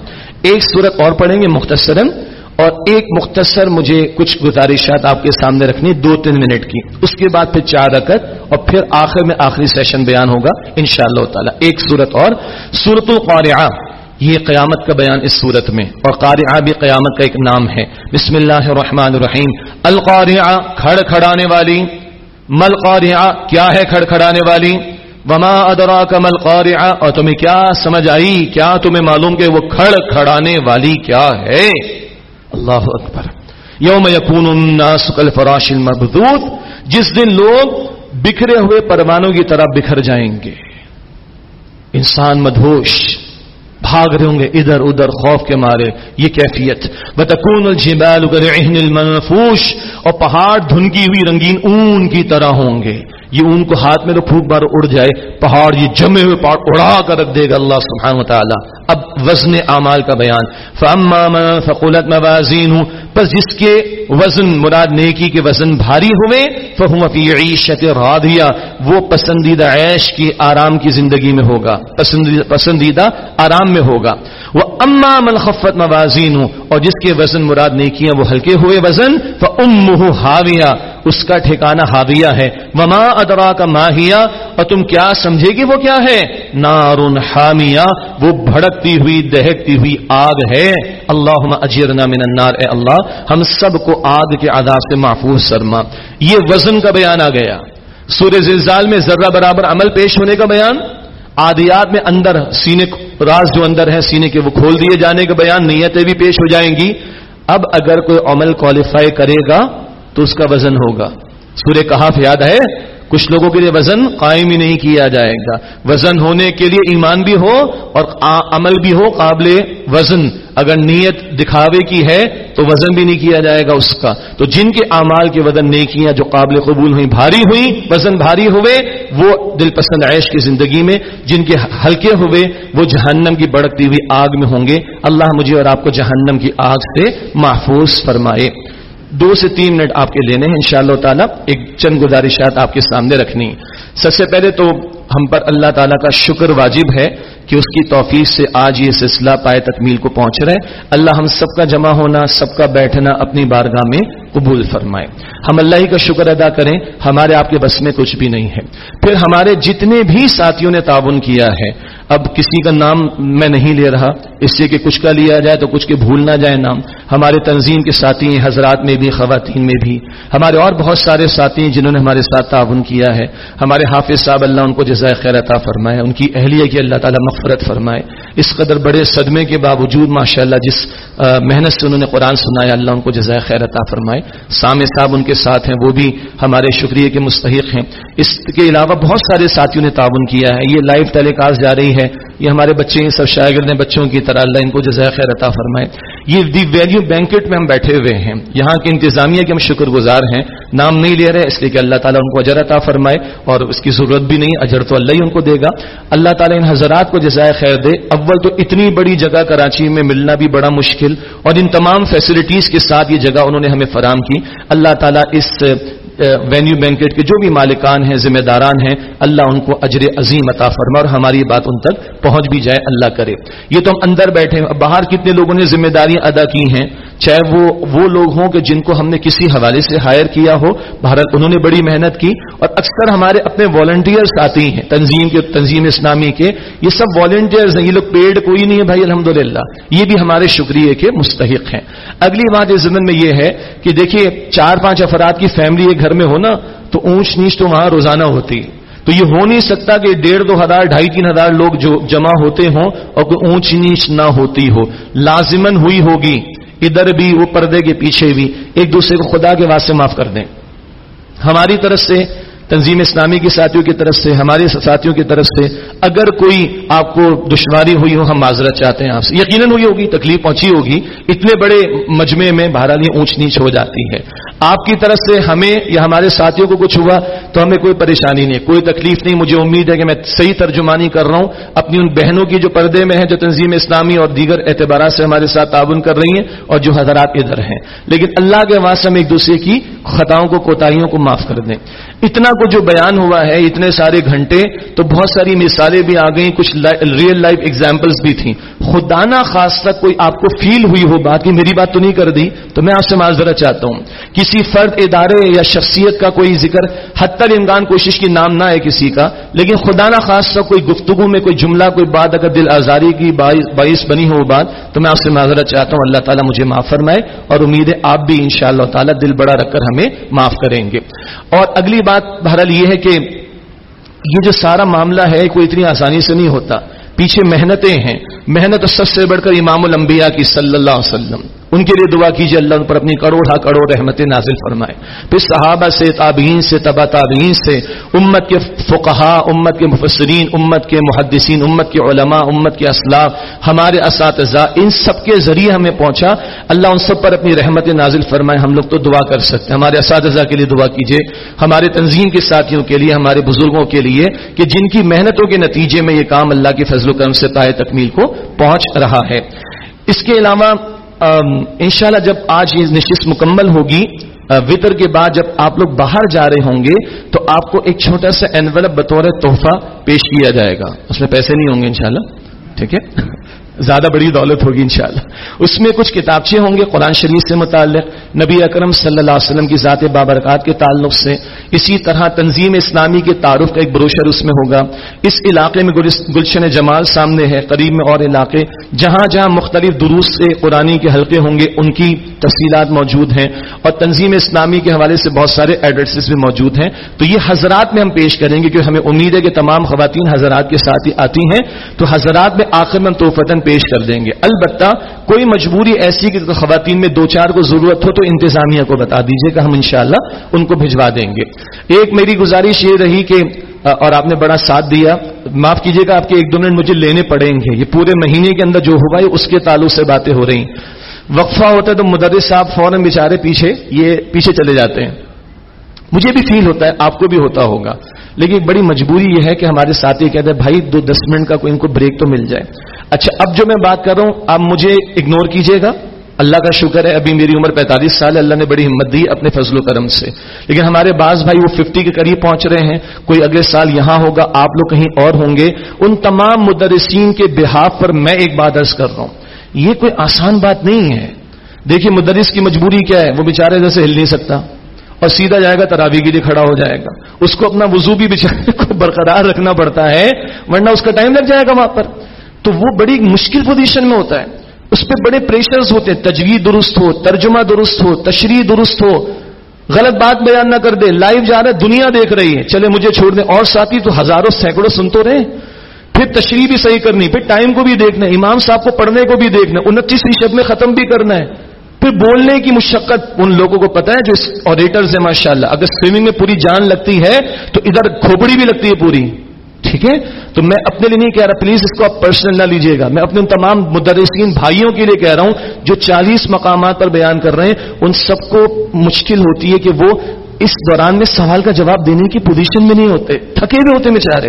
ایک صورت اور پڑھیں گے مختصراً۔ اور ایک مختصر مجھے کچھ گزارشات آپ کے سامنے رکھنی دو تین منٹ کی۔ اس کے بعد پھر چار رکت اور پھر آخر میں آخری سیشن بیان ہوگا ان شاء اللہ تعالی۔ ایک صورت اور۔ سورت القارعہ۔ یہ قیامت کا بیان اس صورت میں۔ اور قارعہ بھی قیامت کا ایک نام ہے۔ بسم اللہ الرحمن الرحیم۔ القارعہ کھڑ کھڑانے والی۔ مل قارعہ کیا ہے کھڑ کھڑانے والی؟ وما ادرا کا مل قارعہ اور تمہیں کیا سمجھ آئی؟ کیا تمہیں معلوم کہ وہ کھڑ کھڑانے والی کیا ہے؟ اللہ اکبر۔ یوم یقون الناس فراش المبدود جس دن لوگ بکھرے ہوئے پروانوں کی طرح بکھر جائیں گے۔ انسان مدھوش بھاگ رہے ہوں گے ادھر ادھر خوف کے مارے، یہ کیفیت۔ بتکون الجبال المنفوش، اور پہاڑ دھنکی ہوئی رنگین اون کی طرح ہوں گے۔ یہ اون کو ہاتھ میں تو پھوک بار اڑ جائے، پہاڑ یہ جمے ہوئے پہاڑ اڑا کر رکھ دے گا اللہ سبحانہ تعالیٰ اب وزن اعمال کا بیان۔ فاما من موازین ہوں بس جس کے وزن مراد نیکی کے وزن بھاری ہوئے فہم فی عیشت راضیہ، وہ پسندیدہ عیش کی آرام کی زندگی میں ہوگا پسندیدہ آرام میں ہوگا۔ وہ اما منخفت موازین ہوں اور جس کے وزن مراد نیکیاں وہ ہلکے ہوئے وزن فامہ حاویہ، اس کا ٹھکانہ حاویہ ہے۔ وما ادرا کا ماہیا اور تم کیا سمجھے گی وہ کیا ہے؟ نارن حامیہ وہ بھڑکتی ہوئی، دہکتی ہوئی آگ ہے۔ اللہ اجیرنا من النار، اے اللہ ہم سب کو آگ کے عذاب سے محفوظ سرما۔ یہ وزن کا بیان آ گیا۔ سورہ زلزال میں ذرہ برابر عمل پیش ہونے کا بیان۔ آدیات میں اندر سینے راز جو اندر ہے سینے کے وہ کھول دیے جانے کا بیان، نیتیں بھی پیش ہو جائیں گی۔ اب اگر کوئی عمل کوالیفائی کرے گا تو اس کا وزن ہوگا۔ سورہ کہاف یاد ہے؟ کچھ لوگوں کے لیے وزن قائم ہی نہیں کیا جائے گا۔ وزن ہونے کے لیے ایمان بھی ہو اور عمل بھی ہو، قابل وزن۔ اگر نیت دکھاوے کی ہے تو وزن بھی نہیں کیا جائے گا اس کا۔ تو جن کے اعمال کے وزن نیکیاں جو قابل قبول ہوئی بھاری ہوئی وزن بھاری ہوئے، وہ دل پسند عیش کی زندگی میں، جن کے ہلکے ہوئے، وہ جہنم کی بڑکتی ہوئی آگ میں ہوں گے۔ اللہ مجھے اور آپ کو جہنم کی آگ سے محفوظ فرمائے۔ دو سے تین منٹ آپ کے لینے ہیں۔ انشاءاللہ شاء تعالیٰ ایک چند گزارشات آپ کے سامنے رکھنی۔ سب سے پہلے تو ہم پر اللہ تعالیٰ کا شکر واجب ہے کہ اس کی توفیق سے آج یہ سلسلہ پائے تکمیل کو پہنچ رہے اللہ ہم سب کا جمع ہونا، سب کا بیٹھنا اپنی بارگاہ میں قبول فرمائے۔ ہم اللہ ہی کا شکر ادا کریں، ہمارے آپ کے بس میں کچھ بھی نہیں ہے۔ پھر ہمارے جتنے بھی ساتھیوں نے تعاون کیا ہے اب کسی کا نام میں نہیں لے رہا، اس سے کہ کچھ کا لیا جائے تو کچھ کے بھول نہ جائے نام۔ ہمارے تنظیم کے ساتھی ہیں، حضرات میں بھی، خواتین میں بھی۔ ہمارے اور بہت سارے ساتھی ہیں جنہوں نے ہمارے ساتھ تعاون کیا ہے۔ ہمارے حافظ صاحب اللہ ان کو جزائے خیر عطا فرمائے، ان کی اہلیہ کی اللہ تعالیٰ مغفرت فرمائے۔ اس قدر بڑے صدمے کے باوجود ماشاء اللہ جس محنت سے انہوں نے قرآن سنایا، اللہ ان کو جزائے خیر عطا فرمائے۔ سامع صاحب ان کے ساتھ ہیں، وہ بھی ہمارے شکریہ کے مستحق ہیں۔ اس کے علاوہ بہت سارے ساتھیوں نے تعاون کیا ہے۔ یہ لائیو ٹیلی کاسٹ جا رہی ہے۔ ہے یہ ہمارے بچے ہیں، سب شاگرد ہیں، بچوں کی طرح اللہ ان کو جزائے خیر عطا فرمائے۔ یہ دی ویلیو بینکٹ میں ہم بیٹھے ہوئے ہیں۔ یہاں کے انتظامیہ کے ہم شکر گزار ہیں۔ نام نہیں لے رہے، اس لیے کہ اللہ تعالیٰ ان کو اجر عطا فرمائے اور اس کی ضرورت بھی نہیں، اجر تو اللہ ہی ان کو دے گا۔ اللہ تعالیٰ ان حضرات کو جزائے خیر دے۔ اول تو اتنی بڑی جگہ کراچی میں ملنا بھی بڑا مشکل اور ان تمام فیسلٹیز کے ساتھ یہ جگہ انہوں نے ہمیں فراہم کی۔ اللہ تعالیٰ اس وینیو بینکٹ کے جو بھی مالکان ہیں، ذمہ داران ہیں، اللہ ان کو اجر عظیم عطا فرما اور ہماری بات ان تک پہنچ بھی جائے، اللہ کرے۔ یہ تو ہم اندر بیٹھے ہیں باہر کتنے لوگوں نے ذمہ داریاں ادا کی ہیں؟ چاہے وہ وہ لوگ ہوں کہ جن کو ہم نے کسی حوالے سے ہائر کیا ہو بھارت انہوں نے بڑی محنت کی اور اکثر ہمارے اپنے والنٹیئرس آتے ہیں، تنظیم کے، تنظیم اسلامی کے، یہ سب والنٹیئرز ہیں، یہ لوگ پیڈ کوئی نہیں ہے بھائی الحمد یہ بھی ہمارے شکریہ کے مستحق ہیں۔ اگلی بات اس زمین میں یہ ہے کہ دیکھیے، چار پانچ افراد کی فیملی گھر میں ہو نا، تو اونچ نیچ تو وہاں روزانہ ہوتی تو یہ ہو نہیں سکتا کہ ڈیڑھ دو ہزار، ڈھائی تین ہزار لوگ جو جمع ہوتے ہوں اور کوئی اونچ نیچ نہ ہوتی ہو۔ لازمن ہوئی ہوگی۔ ادھر بھی، وہ پردے کے پیچھے بھی، ایک دوسرے کو خدا کے واسطے معاف کر دیں۔ ہماری طرف سے تنظیم اسلامی کی ساتھیوں کی طرف سے، ہمارے ساتھیوں کی طرف سے، اگر کوئی آپ کو دشواری ہوئی ہو، ہم معذرت چاہتے ہیں آپ سے۔ یقیناً ہوئی ہوگی، تکلیف پہنچی ہوگی۔ اتنے بڑے مجمع میں بہرحال یہ اونچ نیچ ہو جاتی ہے۔ آپ کی طرف سے ہمیں یا ہمارے ساتھیوں کو کچھ ہوا تو ہمیں کوئی پریشانی نہیں، کوئی تکلیف نہیں۔ مجھے امید ہے کہ میں صحیح ترجمانی کر رہا ہوں۔ اپنی ان بہنوں کی جو پردے میں ہیں، جو تنظیم اسلامی اور دیگر اعتبارات سے ہمارے ساتھ تعاون کر رہی ہیں اور جو حضرات ادھر ہیں۔ لیکن اللہ کے واسطے ہم ایک دوسرے کی خطاؤں کو، کوتاہیوں کو معاف کر دیں۔ اتنا کو جو بیان ہوا ہے اتنے سارے گھنٹے، تو بہت ساری مثالیں بھی آ گئیں، کچھ ریئل لائف ایگزامپلس بھی تھیں۔ خدا نہ خاص تک کوئی آپ کو فیل ہوئی ہو بات کی میری بات تو نہیں کر دی، تو میں آپ سے معذرت چاہتا ہوں۔ کسی فرد ادارے یا شخصیت کا کوئی ذکر حتی امکان کوشش کی نام نہ ہے کسی کا، لیکن خدا نہ خاص کوئی گفتگو میں کوئی جملہ، کوئی بات اگر دل آزاری کی باعث بنی ہو بات، تو میں آپ سے معذرت چاہتا ہوں۔ اللہ تعالیٰ مجھے معاف فرمائے اور امید ہے آپ بھی ان شاء اللہ تعالیٰ دل بڑا رکھ کر ہمیں معاف کریں گے۔ اور اگلی بات بہرحال یہ ہے کہ یہ جو سارا معاملہ ہے، کوئی اتنی آسانی سے نہیں ہوتا۔ پیچھے محنتیں ہیں۔ محنت سب سے بڑھ کر امام الانبیاء کی صلی اللہ علیہ وسلم۔ ان کے لیے دعا کیجیے اللہ ان پر اپنی کروڑا کروڑ رحمت نازل فرمائے۔ پھر صحابہ سے، تابعین سے تبا تابعین سے، امت کے فقہا امت کے مفسرین، امت کے محدثین، امت کے علماء، امت کے اسلاف، ہمارے اساتذہ، ان سب کے ذریعے ہمیں پہنچا۔ اللہ ان سب پر اپنی رحمت نازل فرمائے، ہم لوگ تو دعا کر سکتے ہیں۔ ہمارے اساتذہ کے لیے دعا کیجیے ہمارے تنظیم کے ساتھیوں کے لیے، ہمارے بزرگوں کے لیے، کہ جن کی محنتوں کے نتیجے میں یہ کام اللہ کے فضل و کرم سے پائے تکمیل کو پہنچ رہا ہے۔ اس کے علاوہ انشاءاللہ جب آج یہ نشست مکمل ہوگی وطر کے بعد جب آپ لوگ باہر جا رہے ہوں گے، تو آپ کو ایک چھوٹا سا انولپ بطور تحفہ پیش کیا جائے گا۔ اس میں پیسے نہیں ہوں گے انشاءاللہ، ٹھیک ہے؟ زیادہ بڑی دولت ہوگی انشاءاللہ۔ اس میں کچھ کتابچے ہوں گے، قرآن شریف سے متعلق، نبی اکرم صلی اللہ علیہ وسلم کی ذات بابرکات کے تعلق سے۔ اسی طرح تنظیم اسلامی کے تعارف کا ایک بروشر اس میں ہوگا۔ اس علاقے میں گلشن جمال سامنے ہے، قریب میں اور علاقے۔ جہاں جہاں مختلف دروس سے قرآن کے حلقے ہوں گے، ان کی تفصیلات موجود ہیں۔ اور تنظیم اسلامی کے حوالے سے بہت سارے ایڈریسز بھی موجود ہیں۔ تو یہ حضرات میں ہم پیش کریں گے کہ ہمیں امید ہے کہ تمام خواتین حضرات کے ساتھ ہی آتی ہیں۔ تو حضرات میں آخر میں توفتن پیش کر دیں گے۔ البتہ کوئی مجبوری ایسی کہ خواتین میں دو چار کو ضرورت ہو تو انتظامیہ کو بتا دیجیے کہ ہم انشاءاللہ ان کو بھجوا دیں گے۔ ایک میری گزارش یہ رہی کہ، اور آپ نے بڑا ساتھ دیا، معاف کیجیے گا آپ کے ایک دو منٹ مجھے لینے پڑیں گے۔ یہ پورے مہینے کے اندر جو ہوا ہے، اس کے تعلق سے باتیں ہو رہی۔ وقفہ ہوتا ہے تو مدرس صاحب فوراً بےچارے پیچھے، یہ پیچھے چلے جاتے ہیں۔ مجھے بھی فیل ہوتا ہے، آپ کو بھی ہوتا ہوگا۔ لیکن بڑی مجبوری یہ ہے کہ ہمارے ساتھی کہتے ہیں، بھائی، دو دس منٹ کا کوئی ان کو بریک تو مل جائے۔ اچھا اب جو میں بات کر رہا ہوں اب مجھے اگنور کیجیے گا۔ اللہ کا شکر ہے، ابھی میری عمر پینتالیس سال ہے، اللہ نے بڑی ہمت دی اپنے فضل و کرم سے۔ لیکن ہمارے بعض بھائی وہ ففٹی کے قریب پہنچ رہے ہیں، کوئی اگلے سال یہاں ہوگا، آپ لوگ کہیں اور ہوں گے۔ ان تمام مدرسین کے بحاف پر میں ایک بات عرض کر رہا ہوں۔ یہ کوئی آسان بات نہیں ہے۔ دیکھیے، مدرس کی مجبوری کیا ہے؟ وہ بیچارے جیسے ہل نہیں سکتا۔ اور سیدھا جائے گا تراوی کے لیے کھڑا ہو جائے گا۔ اس کو اپنا وضو بھی بچانے کو برقرار رکھنا پڑتا ہے، ورنہ اس کا ٹائم لگ جائے گا وہاں پر۔ تو وہ بڑی مشکل پوزیشن میں ہوتا ہے۔ اس پہ بڑے پریشرز ہوتے ہیں۔ تجویز درست ہو، ترجمہ درست ہو، تشریح درست ہو۔ غلط بات بیان نہ کر دے۔ لائیو جا رہا ہے، دنیا دیکھ رہی ہے۔ چلے مجھے چھوڑ دیں۔ اور ساتھی تو ہزاروں سینکڑوں سن تو رہے۔ پھر تشریح بھی صحیح کرنی، پھر ٹائم کو بھی دیکھنا امام صاحب کو پڑھنے کو بھی دیکھنا انتیسویں شب میں ختم بھی کرنا ہے۔ پھر بولنے کی مشقت ان لوگوں کو پتا ہے جو آڈیٹرز ہیں ماشاء اللہ اگر سوئمنگ میں پوری جان لگتی ہے تو ادھر کھوپڑی بھی لگتی ہے پوری۔ ٹھیک ہے؟ تو میں اپنے لیے نہیں کہہ رہا پلیز اس کو آپ پرسنل نہ لیجیے گا۔ میں اپنے ان تمام مدرسین بھائیوں کے لیے کہہ رہا ہوں جو چالیس مقامات پر بیان کر رہے ہیں، ان سب کو مشکل ہوتی ہے کہ وہ اس دوران میں سوال کا جواب دینے کی پوزیشن میں نہیں ہوتے، تھکے ہوئے ہوتے بیچارے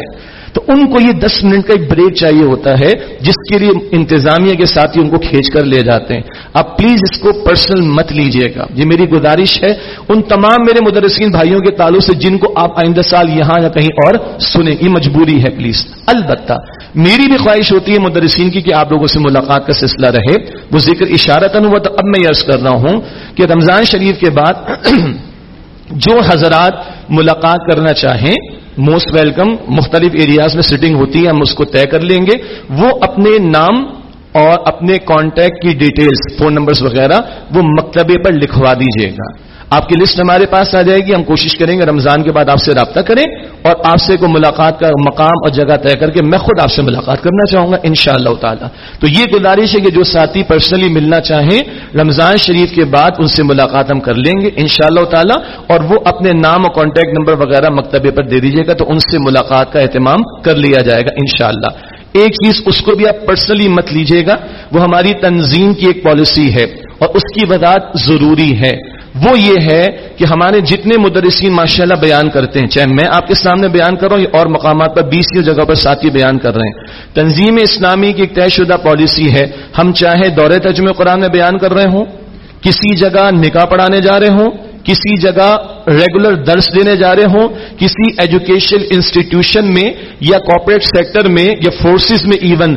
تو ان کو یہ دس منٹ کا ایک بریک چاہیے ہوتا ہے، جس کے لیے انتظامیہ کے ساتھ ہی ان کو کھینچ کر لے جاتے ہیں۔ آپ پلیز اس کو پرسنل مت لیجیے گا۔ یہ میری گزارش ہے۔ ان تمام میرے مدرسین بھائیوں کے تعلق سے، جن کو آپ آئندہ سال یہاں یا کہیں اور سنیں، یہ مجبوری ہے، پلیز۔ البتہ، میری بھی خواہش ہوتی ہے مدرسین کی کہ آپ لوگوں سے ملاقات کا سلسلہ رہے۔ وہ ذکر اشارت ہوا تو اب میں یس کر رہا ہوں کہ رمضان شریف کے بعد جو حضرات ملاقات کرنا چاہیں موسٹ ویلکم مختلف ایریاز میں سٹنگ ہوتی ہے، ہم اس کو طے کر لیں گے۔ وہ اپنے نام اور اپنے کانٹیکٹ کی ڈیٹیلز فون نمبرز وغیرہ، وہ مکتبے پر لکھوا دیجیے گا۔ آپ کی لسٹ ہمارے پاس آ جائے گی، ہم کوشش کریں گے، رمضان کے بعد آپ سے رابطہ کریں اور آپ سے کو ملاقات کا مقام اور جگہ طے کر کے میں خود آپ سے ملاقات کرنا چاہوں گا ان شاء اللہ تعالیٰ۔ تو یہ گزارش ہے کہ جو ساتھی پرسنلی ملنا چاہیں، رمضان شریف کے بعد ان سے ملاقات ہم کر لیں گے ان شاء اللہ تعالیٰ۔ اور وہ اپنے نام اور کانٹیکٹ نمبر وغیرہ مکتبے پر دے دیجیے گا، تو ان سے ملاقات کا اہتمام کر لیا جائے گا ان شاء اللہ ایک چیز اس کو بھی آپ پرسنلی مت لیجیے گا، وہ ہماری تنظیم کی ایک پالیسی ہے اور اس کی وضاحت ضروری ہے۔ وہ یہ ہے کہ ہمارے جتنے مدرسین ماشاءاللہ بیان کرتے ہیں چاہے میں، آپ کے سامنے بیان کر رہا ہوں اور مقامات پر بیس جگہ پر ساتھی بیان کر رہے ہیں۔ تنظیم اسلامی کی ایک طے شدہ پالیسی ہے۔ ہم چاہے دور تجمہ قرآن میں بیان کر رہے ہوں، کسی جگہ نکاح پڑھانے جا رہے ہوں، کسی جگہ ریگولر درس دینے جا رہے ہوں، کسی ایجوکیشن انسٹیٹیوشن میں یا کارپوریٹ سیکٹر میں یا فورسز میں ایون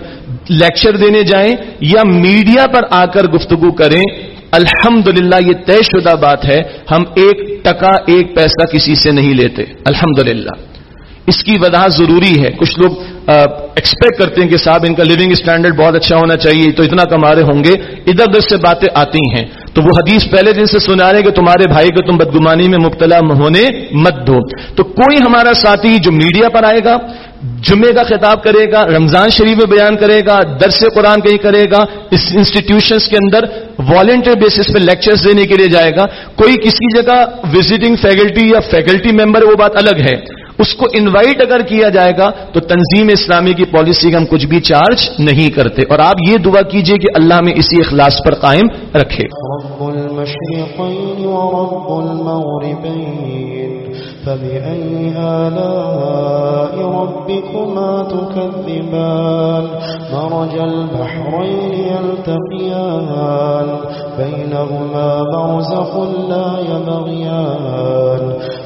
لیکچر دینے جائیں یا میڈیا پر آ کر گفتگو کریں الحمد یہ طے شدہ بات ہے، ہم ایک ٹکا ایک پیسہ کسی سے نہیں لیتے۔ الحمد اس کی وضاحت ضروری ہے۔ کچھ لوگ ایکسپیکٹ کرتے ہیں کہ صاحب، ان کا لیونگ اسٹینڈرڈ بہت اچھا ہونا چاہیے، تو اتنا کما رہے ہوں گے۔ ادھر ادھر سے باتیں آتی ہیں۔ تو وہ حدیث پہلے دن سے سنا رہے کہ تمہارے بھائی کو تم بدگمانی میں مبتلا ہونے مت دو۔ تو کوئی ہمارا ساتھی جو میڈیا پر آئے گا جمعے کا خطاب کرے گا، رمضان شریف میں بیان کرے گا، درس قرآن کہیں کرے گا، اس انسٹیٹیوشنس کے اندر والنٹیئر بیسس پہ لیکچرز دینے کے لیے جائے گا۔ کوئی کسی جگہ وزٹنگ فیکلٹی یا فیکلٹی ممبر وہ بات الگ ہے۔ اس کو انوائٹ اگر کیا جائے گا، تو تنظیم اسلامی کی پالیسی کا ہم کچھ بھی چارج نہیں کرتے۔ اور آپ یہ دعا کیجیے کہ اللہ میں اسی اخلاص پر قائم رکھے۔ فبأي آلاء ربكما تكذبان مرج البحرين يلتقيان بينهما برزخ لا يبغيان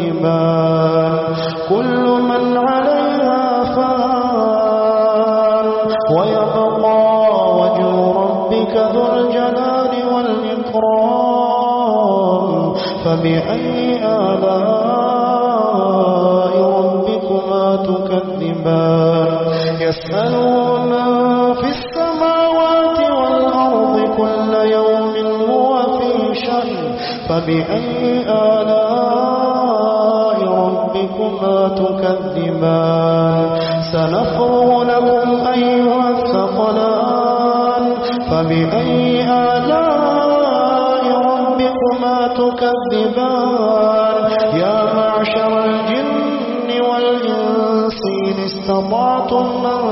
تكذبان كل من عليها فان. ويبقى وجه ربك ذو الجلال والإكرام. فبأي آلاء ربكما تكذبان. يسألون في السماوات والأرض كل يوم هو في شأن. فبأي آلاء ربكما تكذبان. سنفرغ لكم أيها الثقلان. فبأي آلاء ربكما تكذبان؟ يا معشر الجن والإنس إن استطعتم أن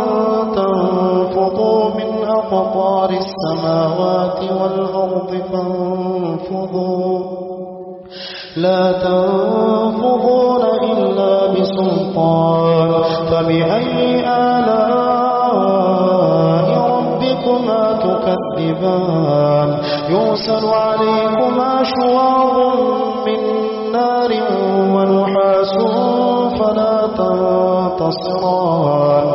تنفقوا من أقطار السماوات والأرض فانفضوا لا تنفقوا مكذبان يوسل عليكما شواظ من نار ونحاس فلا تنتصران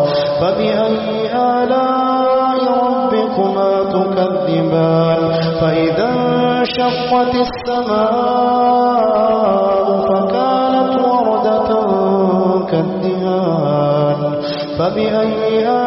فبأي آلاء ربكما تكذبان؟ فإذا شفت السماء فكانت وردة كالدهان. فبأي آلاء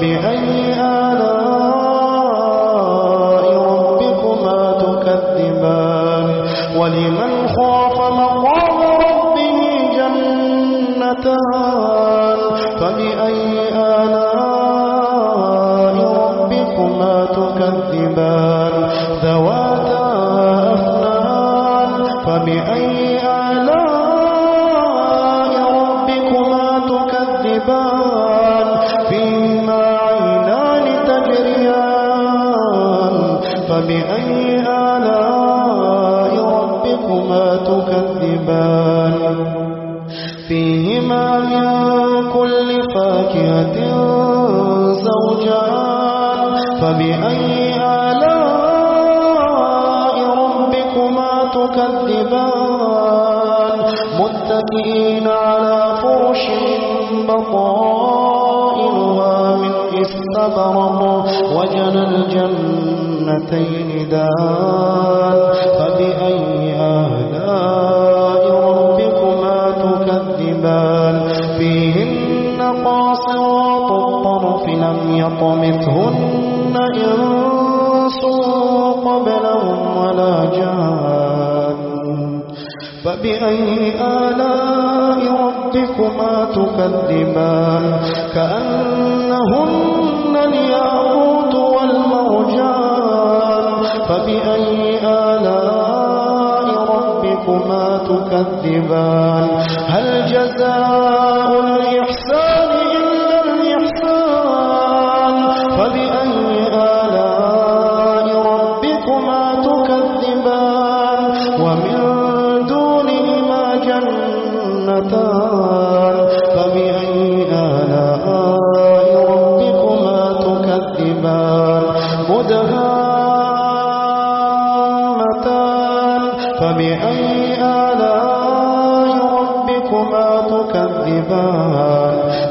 بها متكئين على فرش بطائنها من استبرق وجن الجنتين دان فبأي آلاء ربكما تكذبان فيهن قاصرات الطرف لم يطمثهن إنس قبلهم ولا جان فبأي آلاء ربكما تكذبان؟ كأنهن الياقوت والمرجان. فبأي آلاء ربكما تكذبان؟ هل جزاء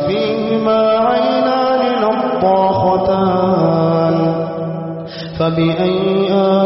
فيهما عينان نضاختان فبأي آل